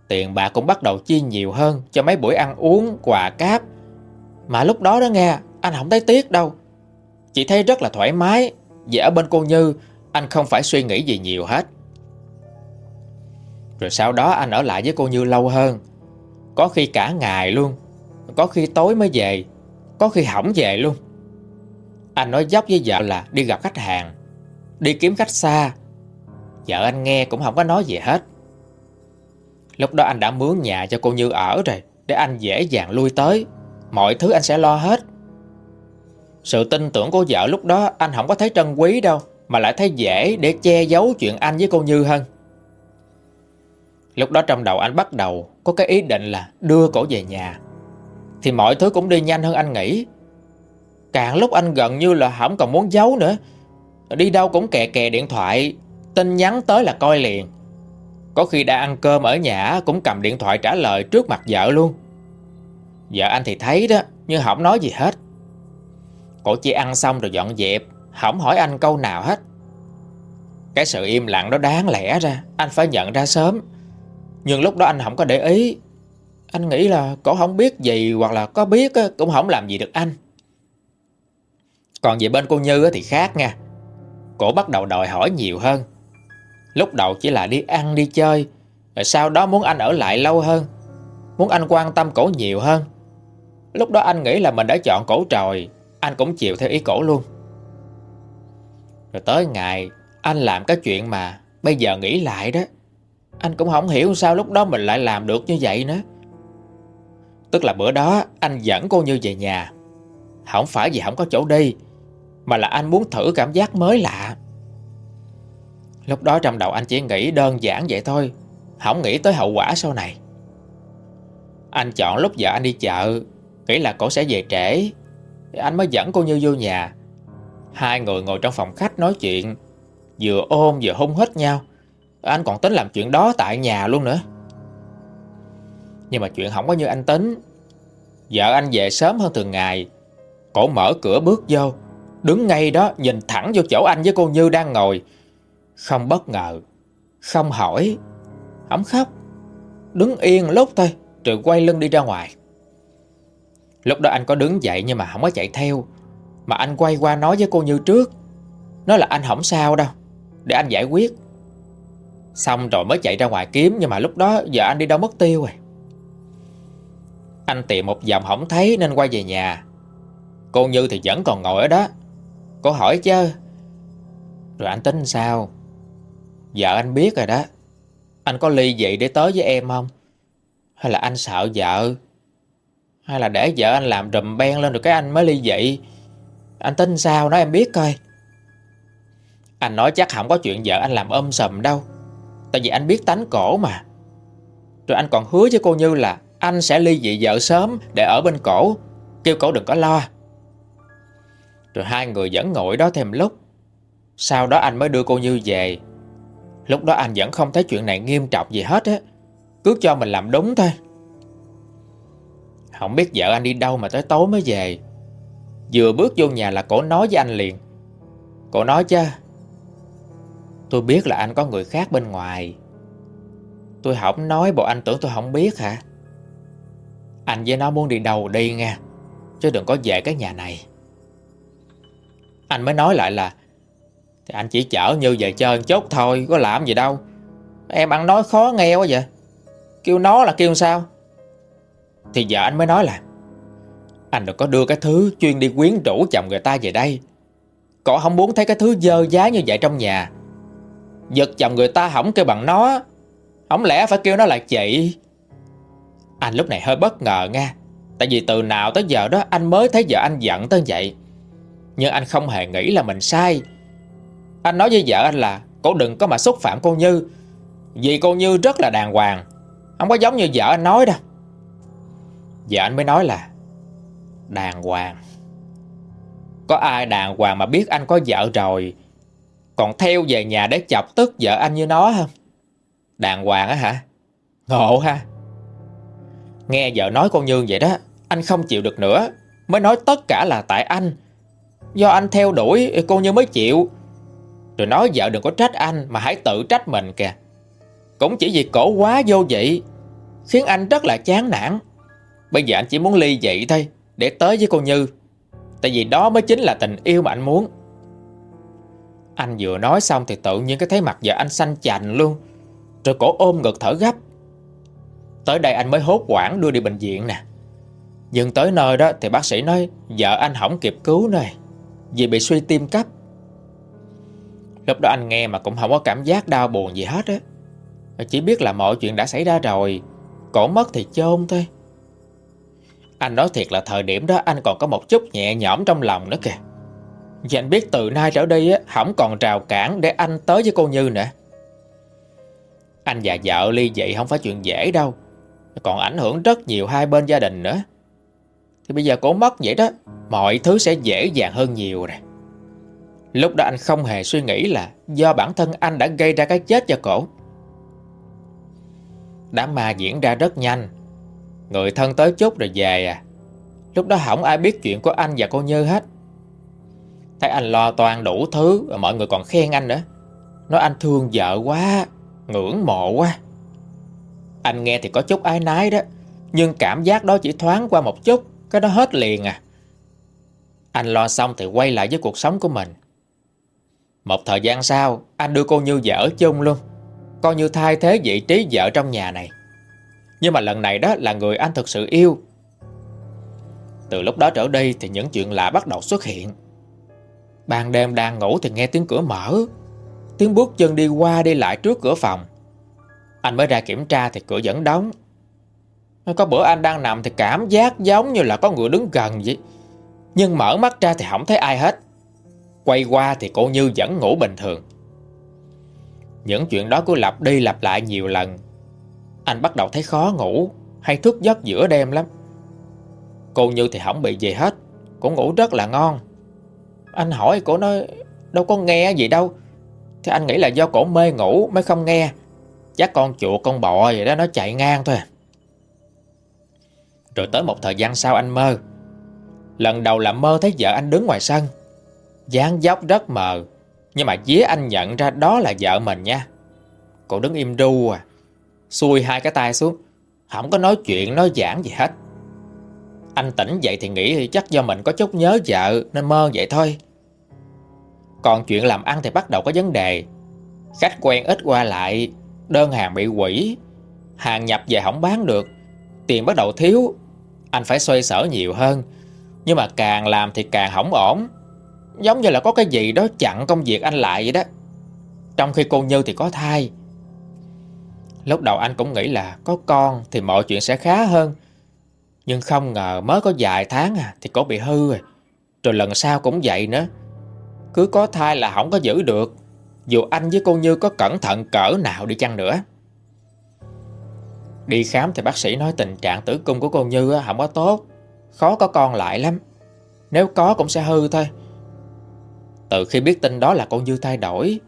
S1: Tiền bạc cũng bắt đầu chi nhiều hơn Cho mấy buổi ăn uống, quà cáp. Mà lúc đó đó nghe Anh không thấy tiếc đâu. Chỉ thấy rất là thoải mái. Vì ở bên cô Như Anh không phải suy nghĩ gì nhiều hết. Rồi sau đó anh ở lại với cô Như lâu hơn. Có khi cả ngày luôn có khi tối mới về, Có khi hỏng về luôn. Anh nói dốc với vợ là đi gặp khách hàng, Đi kiếm khách xa. Vợ anh nghe cũng không có nói gì hết. Lúc đó anh đã mướn nhà cho cô Như ở rồi, Để anh dễ dàng lui tới. Mọi thứ anh sẽ lo hết. Sự tin tưởng của vợ lúc đó, Anh không có thấy trân quý đâu, Mà lại thấy dễ để che giấu chuyện anh với cô Như hơn. Lúc đó trong đầu anh bắt đầu Có cái ý định là đưa cổ về nhà. Thì mọi thứ cũng đi nhanh hơn anh nghĩ. Càng lúc anh gần như là không còn muốn giấu nữa. Đi đâu cũng kè kè điện thoại, Tin nhắn tới là coi liền. Có khi đã ăn cơm ở nhà Cũng cầm điện thoại trả lời trước mặt vợ luôn. Vợ anh thì thấy đó, Nhưng không nói gì hết. Cổ chỉ ăn xong rồi dọn dẹp, Không hỏi anh câu nào hết. Cái sự im lặng đó đáng lẽ ra, Anh phải nhận ra sớm. Nhưng lúc đó anh không có để ý anh nghĩ là cổ không biết gì Hoặc là có biết cũng không làm gì được anh. Còn về bên cô Như thì khác nha. Cổ bắt đầu đòi hỏi nhiều hơn. Lúc đầu chỉ là đi ăn, đi chơi, Rồi sau đó muốn anh ở lại lâu hơn, Muốn anh quan tâm cổ nhiều hơn. Lúc đó anh nghĩ là mình đã chọn cổ rồi Anh cũng chịu theo ý cổ luôn. Rồi tới ngày Anh làm cái chuyện mà Bây giờ nghĩ lại đó, Anh cũng không hiểu sao lúc đó mình lại làm được như vậy nữa. Tức là bữa đó, Anh dẫn cô Như về nhà. Không phải vì không có chỗ đi, Mà là anh muốn thử cảm giác mới lạ. Lúc đó trong đầu anh chỉ nghĩ đơn giản vậy thôi, Không nghĩ tới hậu quả sau này. Anh chọn lúc vợ anh đi chợ, Nghĩ là cổ sẽ về trễ. Anh mới dẫn cô Như vô nhà. Hai người ngồi trong phòng khách nói chuyện, Vừa ôm vừa hung hít nhau. Anh còn tính làm chuyện đó tại nhà luôn nữa. Nhưng mà chuyện không có như anh tính. Vợ anh về sớm hơn thường ngày. Cổ mở cửa bước vô. Đứng ngay đó, nhìn thẳng vô chỗ anh với cô Như đang ngồi. Không bất ngờ. Không hỏi. Không khóc. Đứng yên lúc thôi Rồi quay lưng đi ra ngoài. Lúc đó anh có đứng dậy nhưng mà không có chạy theo. Mà anh quay qua nói với cô Như trước. Nói là anh không sao đâu. Để anh giải quyết. Xong rồi mới chạy ra ngoài kiếm Nhưng mà lúc đó giờ anh đi đâu mất tiêu rồi. Anh tìm một vòng không thấy Nên quay về nhà. Cô Như thì vẫn còn ngồi ở đó. Cô hỏi chứ. Rồi anh tính sao? Vợ anh biết rồi đó. Anh có ly dị để tới với em không? Hay là anh sợ vợ? Hay là để vợ anh làm rùm ben lên rồi cái anh mới ly dị? Anh tin sao nói em biết coi. Anh nói chắc không có chuyện vợ anh làm um ôm sầm đâu. Tại vì anh biết tánh cổ mà. Rồi anh còn hứa với cô Như là anh sẽ ly dị vợ sớm Để ở bên cổ. Kêu cổ đừng có lo. Rồi hai người vẫn ngồi đó thêm lúc. Sau đó anh mới đưa cô Như về. Lúc đó anh vẫn không thấy chuyện này nghiêm trọng gì hết á. Cứ cho mình làm đúng thôi. Không biết vợ anh đi đâu mà tới tối mới về. Vừa bước vô nhà là cổ nói với anh liền. Cổ nói chứ, Tôi biết là anh có người khác bên ngoài. Tôi không nói, bộ anh tưởng tôi không biết hả? Anh với nó muốn đi đâu đi nha Chứ đừng có về cái nhà này. Anh mới nói lại là, Thì anh chỉ chở như về chơi chốt thôi, Có làm gì đâu. Em ăn nói khó nghe quá vậy. Kêu nó là kêu sao? Thì giờ anh mới nói là, Anh đừng có đưa cái thứ chuyên đi quyến rũ chồng người ta về đây. Cậu không muốn thấy cái thứ dơ giá như vậy trong nhà. Giật chồng người ta hỏng kêu bằng nó Không lẽ phải kêu nó là chị. Anh lúc này hơi bất ngờ nha. Tại vì từ nào tới giờ đó anh mới thấy vợ anh giận tới vậy. Nhưng anh không hề nghĩ là mình sai. Anh nói với vợ anh là Cô đừng có mà xúc phạm cô Như, Vì cô Như rất là đàng hoàng. Không có giống như vợ anh nói đâu. Vợ anh mới nói là, Đàng hoàng. Có ai đàng hoàng mà biết anh có vợ rồi? Còn theo về nhà để chọc tức vợ anh như nó không Đàng hoàng á hả? Ngộ ha. Nghe vợ nói con Như vậy đó, Anh không chịu được nữa. Mới nói tất cả là tại anh. Do anh theo đuổi, cô Như mới chịu. Rồi nói vợ đừng có trách anh, Mà hãy tự trách mình kìa. Cũng chỉ vì cổ quá vô vị, Khiến anh rất là chán nản. Bây giờ anh chỉ muốn ly dị thôi, Để tới với cô Như. Tại vì đó mới chính là tình yêu mà anh muốn. Anh vừa nói xong Thì tự nhiên cái thấy mặt vợ anh xanh chành luôn. Rồi cổ ôm ngực thở gấp. Tới đây anh mới hốt quảng đưa đi bệnh viện nè. Nhưng tới nơi đó thì bác sĩ nói, Vợ anh không kịp cứu này, Vì bị suy tim cấp. Lúc đó anh nghe mà cũng không có cảm giác đau buồn gì hết á. Chỉ biết là mọi chuyện đã xảy ra rồi, Cổ mất thì chôn thôi. Anh nói thiệt là thời điểm đó anh còn có một chút nhẹ nhõm trong lòng nữa kìa. Vì anh biết từ nay trở đi á, Không còn rào cản để anh tới với cô Như nữa. Anh và vợ ly dị không phải chuyện dễ đâu. Còn ảnh hưởng rất nhiều hai bên gia đình nữa. Thì bây giờ cổ mất vậy đó, Mọi thứ sẽ dễ dàng hơn nhiều rồi. Lúc đó anh không hề suy nghĩ là Do bản thân anh đã gây ra cái chết cho cổ. Đám ma diễn ra rất nhanh. Người thân tới chút rồi về à. Lúc đó không ai biết chuyện của anh và cô Như hết. Thấy anh lo toàn đủ thứ mọi người còn khen anh nữa. Nói anh thương vợ quá, Ngưỡng mộ quá. Anh nghe thì có chút ái nái đó, Nhưng cảm giác đó chỉ thoáng qua một chút, Cái đó hết liền à. Anh lo xong thì quay lại với cuộc sống của mình. Một thời gian sau, Anh đưa cô Như vợ chung luôn. Coi như thay thế vị trí vợ trong nhà này. Nhưng mà lần này đó là người anh thực sự yêu. Từ lúc đó trở đi thì những chuyện lạ bắt đầu xuất hiện. Ban đêm đang ngủ thì nghe tiếng cửa mở. Tiếng bước chân đi qua đi lại trước cửa phòng. Anh mới ra kiểm tra thì cửa vẫn đóng. Có bữa anh đang nằm thì cảm giác giống như là có người đứng gần vậy. Nhưng mở mắt ra thì không thấy ai hết. Quay qua thì cô Như vẫn ngủ bình thường. Những chuyện đó cứ lặp đi lặp lại nhiều lần. Anh bắt đầu thấy khó ngủ, Hay thức giấc giữa đêm lắm. Cô Như thì không bị gì hết Cũng ngủ rất là ngon. Anh hỏi cô nói, Đâu có nghe gì đâu. Thì anh nghĩ là do cổ mê ngủ mới không nghe. Chắc con chuột, con bò vậy đó, Nó chạy ngang thôi à. Rồi tới một thời gian sau anh mơ. Lần đầu là mơ thấy vợ anh đứng ngoài sân. Dáng dốc rất mờ, nhưng mà dế anh nhận ra đó là vợ mình nha. Cô đứng im ru à Xuôi hai cái tay xuống. Không có nói chuyện, nói giảng gì hết. Anh tỉnh dậy thì nghĩ chắc do mình có chút nhớ vợ, Nên mơ vậy thôi. Còn chuyện làm ăn thì bắt đầu có vấn đề. Khách quen ít qua lại Đơn hàng bị quỷ. Hàng nhập về không bán được. Tiền bắt đầu thiếu. Anh phải xoay sở nhiều hơn. Nhưng mà càng làm thì càng hỏng ổn. Giống như là có cái gì đó chặn công việc anh lại vậy đó. Trong khi cô Như thì có thai. Lúc đầu anh cũng nghĩ là có con thì mọi chuyện sẽ khá hơn. Nhưng không ngờ mới có vài tháng à thì cổ bị hư rồi. Rồi lần sau cũng vậy nữa. Cứ có thai là không có giữ được. Dù anh với cô Như có cẩn thận cỡ nào đi chăng nữa. Đi khám thì bác sĩ nói tình trạng tử cung của cô Như không có tốt. Khó có con lại lắm. Nếu có cũng sẽ hư thôi. Từ khi biết tin đó là cô Như thay đổi,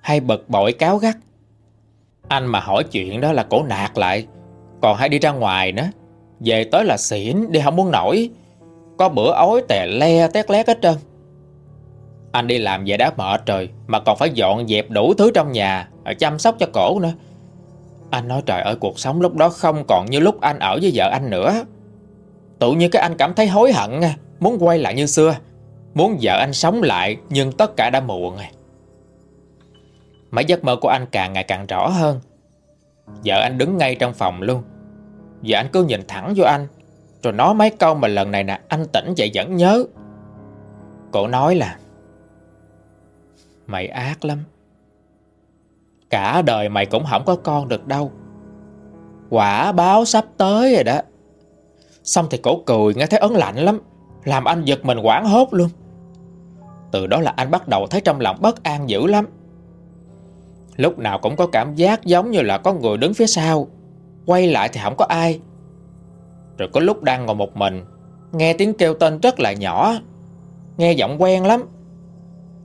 S1: Hay bực bội cáo gắt. Anh mà hỏi chuyện đó là cổ nạt lại. Còn hay đi ra ngoài nữa. Về tới là xỉn, đi không muốn nổi. Có bữa ối tè le, tét lét hết trơn. Anh đi làm về đã mệt rồi, Mà còn phải dọn dẹp đủ thứ trong nhà Chăm sóc cho cổ nữa Anh nói trời ơi, cuộc sống lúc đó không còn như lúc anh ở với vợ anh nữa Tự nhiên cái anh cảm thấy hối hận Muốn quay lại như xưa, Muốn vợ anh sống lại, nhưng tất cả đã muộn rồi. Mấy giấc mơ của anh càng ngày càng rõ hơn. Vợ anh đứng ngay trong phòng luôn. Vợ anh cứ nhìn thẳng vô anh, rồi nói mấy câu mà lần này nè, anh tỉnh dậy vẫn nhớ. Cô nói là Mày ác lắm. Cả đời mày cũng không có con được đâu. Quả báo sắp tới rồi đó. Xong thì cổ cười, nghe thấy ấn lạnh lắm. Làm anh giật mình quảng hốt luôn. Từ đó là anh bắt đầu thấy trong lòng bất an dữ lắm Lúc nào cũng có cảm giác giống như là có người đứng phía sau, Quay lại thì không có ai Rồi có lúc đang ngồi một mình, Nghe tiếng kêu tên rất là nhỏ, Nghe giọng quen lắm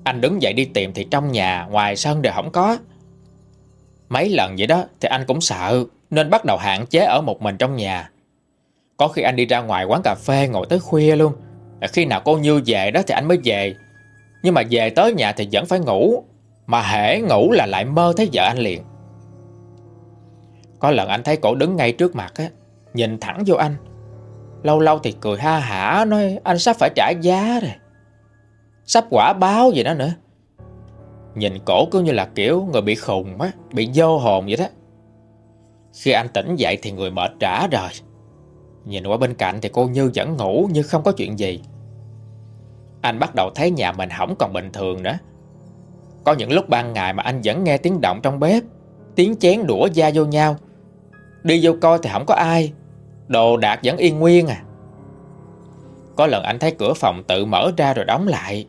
S1: anh đứng dậy đi tìm thì trong nhà, Ngoài sân đều không có. Mấy lần vậy đó thì anh cũng sợ, Nên bắt đầu hạn chế ở một mình trong nhà. Có khi anh đi ra ngoài quán cà phê ngồi tới khuya luôn. Khi nào cô Như về đó thì anh mới về. Nhưng mà về tới nhà thì vẫn phải ngủ. Mà hễ ngủ là lại mơ thấy vợ anh liền. Có lần anh thấy cổ đứng ngay trước mặt á, Nhìn thẳng vô anh. Lâu lâu thì cười ha hả, Nói anh sắp phải trả giá rồi. Sắp quả báo gì đó nữa. Nhìn cổ cứ như là kiểu người bị khùng á, Bị vô hồn vậy đó. Khi anh tỉnh dậy thì người mệt trả rồi Nhìn qua bên cạnh thì cô Như vẫn ngủ như không có chuyện gì. Anh bắt đầu thấy nhà mình không còn bình thường nữa. Có những lúc ban ngày mà anh vẫn nghe tiếng động trong bếp, Tiếng chén đũa da vô nhau. Đi vô coi thì không có ai, Đồ đạc vẫn yên nguyên à. Có lần anh thấy cửa phòng tự mở ra rồi đóng lại.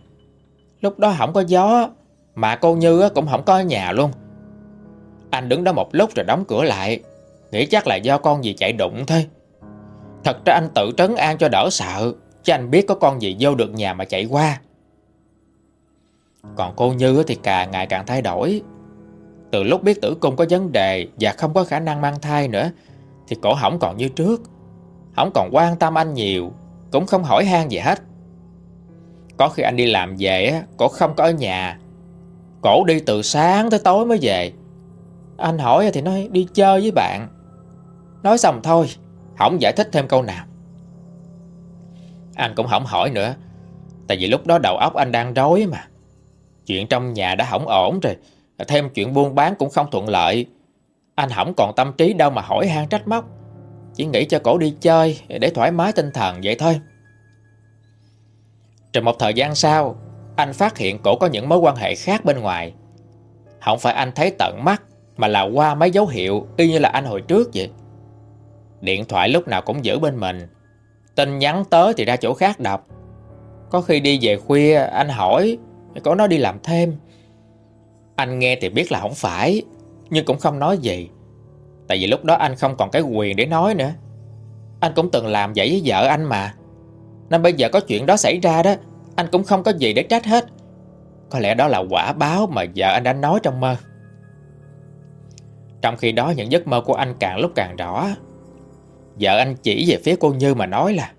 S1: Lúc đó không có gió, Mà cô Như cũng không có ở nhà luôn. Anh đứng đó một lúc rồi đóng cửa lại, Nghĩ chắc là do con gì chạy đụng thôi. Thật ra anh tự trấn an cho đỡ sợ, Chứ anh biết có con gì vô được nhà mà chạy qua. Còn cô Như thì càng ngày càng thay đổi. Từ lúc biết tử cung có vấn đề Và không có khả năng mang thai nữa, Thì cổ không còn như trước. Không còn quan tâm anh nhiều, Cũng không hỏi han gì hết. Có khi anh đi làm về Cổ không có ở nhà. Cổ đi từ sáng tới tối mới về. Anh hỏi thì nói, đi chơi với bạn. Nói xong thôi, Không giải thích thêm câu nào. Anh cũng không hỏi nữa, Tại vì lúc đó đầu óc anh đang rối mà. Chuyện trong nhà đã không ổn rồi, Thêm chuyện buôn bán cũng không thuận lợi. Anh không còn tâm trí đâu mà hỏi han trách móc. Chỉ nghĩ cho cổ đi chơi Để thoải mái tinh thần vậy thôi. Rồi một thời gian sau, Anh phát hiện cổ có những mối quan hệ khác bên ngoài. Không phải anh thấy tận mắt, Mà là qua mấy dấu hiệu Y như là anh hồi trước vậy. Điện thoại lúc nào cũng giữ bên mình. Tin nhắn tới thì ra chỗ khác đọc. Có khi đi về khuya, Anh hỏi Có nó đi làm thêm? Anh nghe thì biết là không phải, Nhưng cũng không nói gì. Tại vì lúc đó anh không còn cái quyền để nói nữa. Anh cũng từng làm vậy với vợ anh mà. Nên bây giờ có chuyện đó xảy ra đó, Anh cũng không có gì để trách hết. Có lẽ đó là quả báo mà vợ anh đã nói trong mơ. Trong khi đó, những giấc mơ của anh càng lúc càng rõ. Vợ anh chỉ về phía cô Như mà nói là,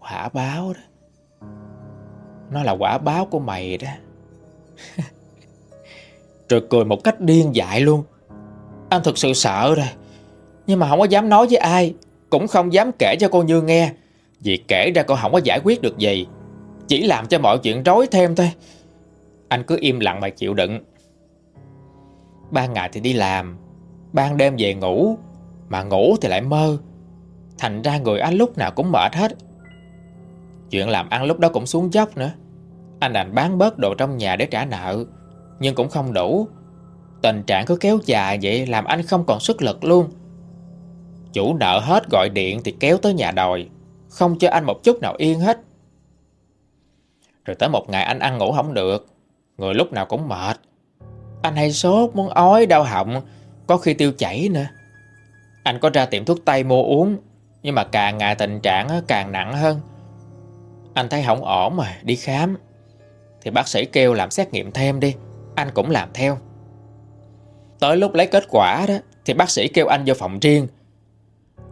S1: Quả báo đó. Nó là quả báo của mày đó. Rồi cười một cách điên dại luôn. Anh thực sự sợ rồi, Nhưng mà không có dám nói với ai, Cũng không dám kể cho cô Như nghe việc kể ra con không có giải quyết được gì. Chỉ làm cho mọi chuyện rối thêm thôi. Anh cứ im lặng mà chịu đựng. Ban ngày thì đi làm, Ban đêm về ngủ, mà ngủ thì lại mơ. Thành ra người anh lúc nào cũng mệt hết. Chuyện làm ăn lúc đó cũng xuống dốc nữa. Anh đành bán bớt đồ trong nhà để trả nợ, Nhưng cũng không đủ. Tình trạng cứ kéo dài vậy Làm anh không còn sức lực luôn. Chủ nợ hết gọi điện Thì kéo tới nhà đòi. Không cho anh một chút nào yên hết. Rồi tới một ngày anh ăn ngủ không được Người lúc nào cũng mệt. Anh hay sốt, muốn ói, đau họng Có khi tiêu chảy nữa. Anh có ra tiệm thuốc tây mua uống Nhưng mà càng ngày tình trạng càng nặng hơn. Anh thấy không ổn mà đi khám. Thì bác sĩ kêu làm xét nghiệm thêm đi Anh cũng làm theo. Tới lúc lấy kết quả đó Thì bác sĩ kêu anh vô phòng riêng.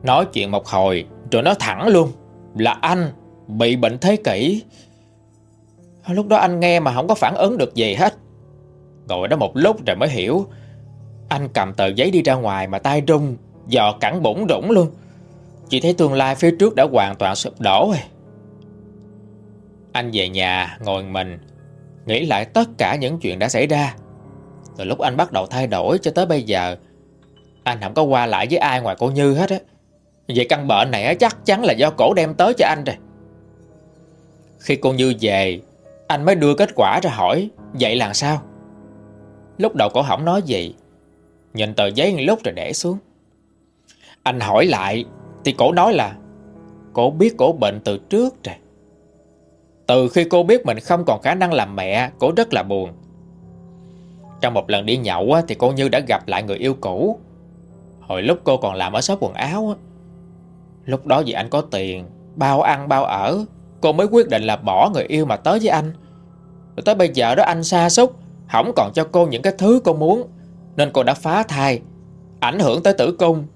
S1: Nói chuyện một hồi Rồi nói thẳng luôn. Là anh, bị bệnh thế kỷ. Lúc đó anh nghe mà không có phản ứng được gì hết. Ngồi đó một lúc rồi mới hiểu. Anh cầm tờ giấy đi ra ngoài mà tay rung, giò cẳng bủng rủng luôn. Chỉ thấy tương lai phía trước đã hoàn toàn sụp đổ rồi. Anh về nhà, ngồi mình, Nghĩ lại tất cả những chuyện đã xảy ra. Từ lúc anh bắt đầu thay đổi cho tới bây giờ, Anh không có qua lại với ai ngoài cô Như hết á. Vậy căn bệnh này chắc chắn là do cổ đem tới cho anh rồi. Khi cô Như về, Anh mới đưa kết quả ra hỏi, Vậy là sao? Lúc đầu cổ không nói gì Nhìn tờ giấy lúc rồi để xuống. Anh hỏi lại, Thì cổ nói là, Cổ biết cổ bệnh từ trước rồi. Từ khi cô biết mình không còn khả năng làm mẹ, Cổ rất là buồn. Trong một lần đi nhậu Thì cô Như đã gặp lại người yêu cũ. Hồi lúc cô còn làm ở shop quần áo Lúc đó vì anh có tiền, Bao ăn bao ở, Cô mới quyết định là bỏ người yêu mà tới với anh Rồi tới bây giờ đó anh xa xúc Không còn cho cô những cái thứ cô muốn, Nên cô đã phá thai, Ảnh hưởng tới tử cung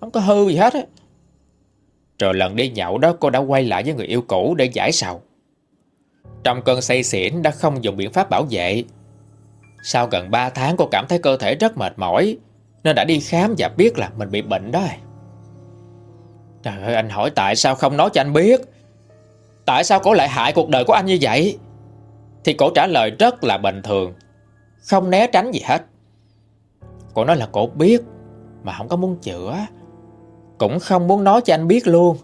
S1: không có hư gì hết á. Rồi lần đi nhậu đó cô đã quay lại với người yêu cũ để giải sầu. Trong cơn say xỉn đã không dùng biện pháp bảo vệ. Sau gần 3 tháng cô cảm thấy cơ thể rất mệt mỏi, nên đã đi khám và biết là mình bị bệnh đó. Trời ơi, anh hỏi tại sao không nói cho anh biết? Tại sao cổ lại hại cuộc đời của anh như vậy? Thì cổ trả lời rất là bình thường. Không né tránh gì hết. Cổ nói là cổ biết, Mà không có muốn chữa. Cũng không muốn nói cho anh biết luôn.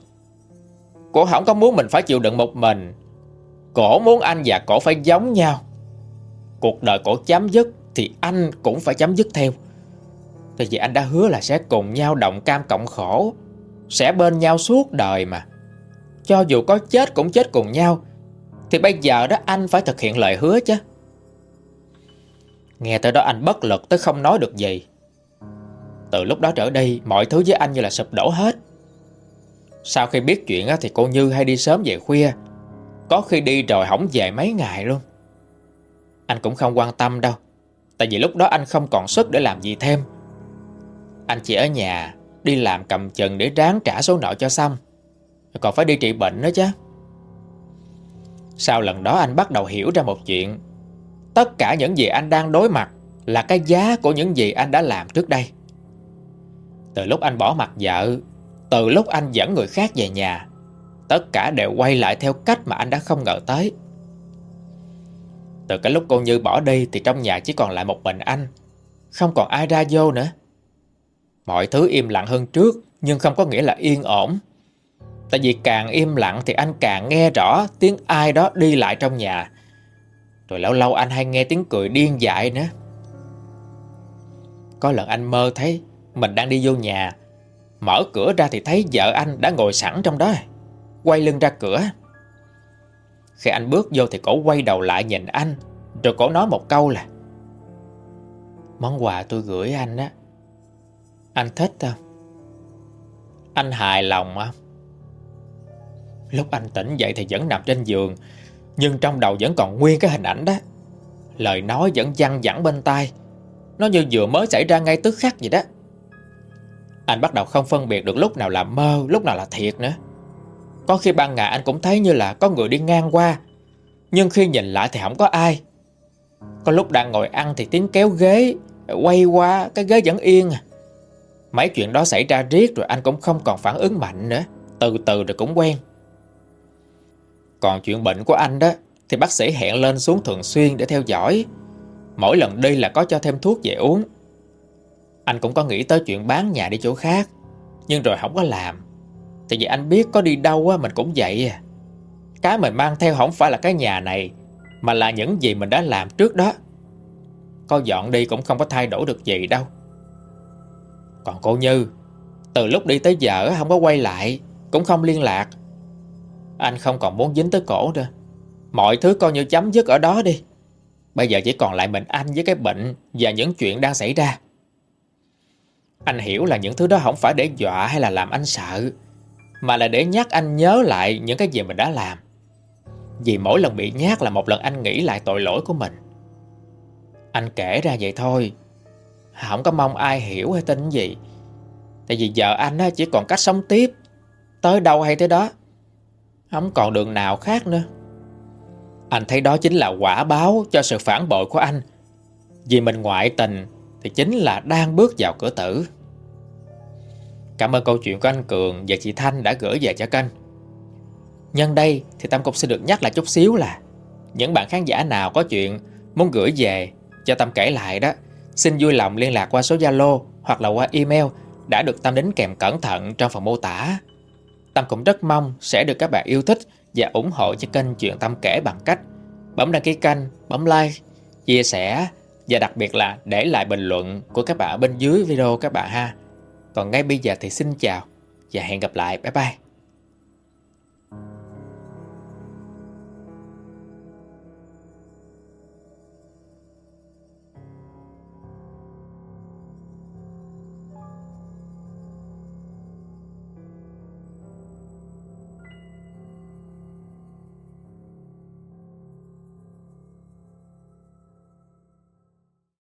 S1: Cổ không có muốn mình phải chịu đựng một mình. Cổ muốn anh và cổ phải giống nhau. Cuộc đời cổ chấm dứt Thì anh cũng phải chấm dứt theo. Tại vì anh đã hứa là sẽ cùng nhau động cam cộng khổ. Sẽ bên nhau suốt đời mà. Cho dù có chết cũng chết cùng nhau, Thì bây giờ đó anh phải thực hiện lời hứa chứ. Nghe tới đó anh bất lực tới không nói được gì. Từ lúc đó trở đi, Mọi thứ với anh như là sụp đổ hết. Sau khi biết chuyện thì cô Như hay đi sớm về khuya. Có khi đi rồi hỏng về mấy ngày luôn. Anh cũng không quan tâm đâu, Tại vì lúc đó anh không còn sức để làm gì thêm. Anh chỉ ở nhà Đi làm cầm chừng để ráng trả số nợ cho xong. Còn phải đi trị bệnh nữa chứ. Sau lần đó anh bắt đầu hiểu ra một chuyện. Tất cả những gì anh đang đối mặt Là cái giá của những gì anh đã làm trước đây. Từ lúc anh bỏ mặt vợ, Từ lúc anh dẫn người khác về nhà, Tất cả đều quay lại theo cách mà anh đã không ngờ tới. Từ cái lúc cô Như bỏ đi Thì trong nhà chỉ còn lại một mình anh, Không còn ai ra vô nữa. Mọi thứ im lặng hơn trước, Nhưng không có nghĩa là yên ổn. Tại vì càng im lặng thì anh càng nghe rõ tiếng ai đó đi lại trong nhà. Rồi lâu lâu anh hay nghe tiếng cười điên dại nữa. Có lần anh mơ thấy Mình đang đi vô nhà. Mở cửa ra thì thấy vợ anh đã ngồi sẵn trong đó, Quay lưng ra cửa. Khi anh bước vô thì cổ quay đầu lại nhìn anh, Rồi cổ nói một câu là, Món quà tôi gửi anh á anh thích không? Anh hài lòng không? Lúc anh tỉnh dậy thì vẫn nằm trên giường, nhưng trong đầu vẫn còn nguyên cái hình ảnh đó. Lời nói vẫn văng vẳng bên tai. Nó như vừa mới xảy ra ngay tức khắc vậy đó. Anh bắt đầu không phân biệt được lúc nào là mơ, Lúc nào là thiệt nữa. Có khi ban ngày anh cũng thấy như là có người đi ngang qua, Nhưng khi nhìn lại thì không có ai. Có lúc đang ngồi ăn thì tiếng kéo ghế, Quay qua, cái ghế vẫn yên à. Mấy chuyện đó xảy ra riết rồi anh cũng không còn phản ứng mạnh nữa. Từ từ rồi cũng quen. Còn chuyện bệnh của anh đó, Thì bác sĩ hẹn lên xuống thường xuyên để theo dõi. Mỗi lần đi là có cho thêm thuốc về uống. Anh cũng có nghĩ tới chuyện bán nhà đi chỗ khác, Nhưng rồi không có làm. Tại vì anh biết có đi đâu á, mình cũng vậy à. Cái mình mang theo không phải là cái nhà này, Mà là những gì mình đã làm trước đó. Có dọn đi cũng không có thay đổi được gì đâu. Còn cô Như, Từ lúc đi tới giờ không có quay lại, Cũng không liên lạc. Anh không còn muốn dính tới cổ nữa. Mọi thứ coi như chấm dứt ở đó đi. Bây giờ chỉ còn lại mình anh với cái bệnh Và những chuyện đang xảy ra. Anh hiểu là những thứ đó không phải để dọa hay là làm anh sợ, Mà là để nhắc anh nhớ lại những cái gì mình đã làm. Vì mỗi lần bị nhát là một lần anh nghĩ lại tội lỗi của mình. Anh kể ra vậy thôi không có mong ai hiểu hay tin gì. Tại vì giờ anh chỉ còn cách sống tiếp. Tới đâu hay tới đó. Không còn đường nào khác nữa. Anh thấy đó chính là quả báo cho sự phản bội của anh. Vì mình ngoại tình Thì chính là đang bước vào cửa tử. Cảm ơn câu chuyện của anh Cường và chị Thanh đã gửi về cho kênh. Nhân đây thì Tâm cũng xin được nhắc lại chút xíu là, Những bạn khán giả nào có chuyện muốn gửi về cho Tâm kể lại đó Xin vui lòng liên lạc qua số Zalo hoặc là qua email đã được Tâm đính kèm cẩn thận trong phần mô tả Tâm cũng rất mong sẽ được các bạn yêu thích và ủng hộ cho kênh Chuyện Tâm kể bằng cách bấm đăng ký kênh, bấm like, chia sẻ và đặc biệt là để lại bình luận của các bạn bên dưới video các bạn ha. Còn ngay bây giờ thì xin chào và hẹn gặp lại. Bye bye.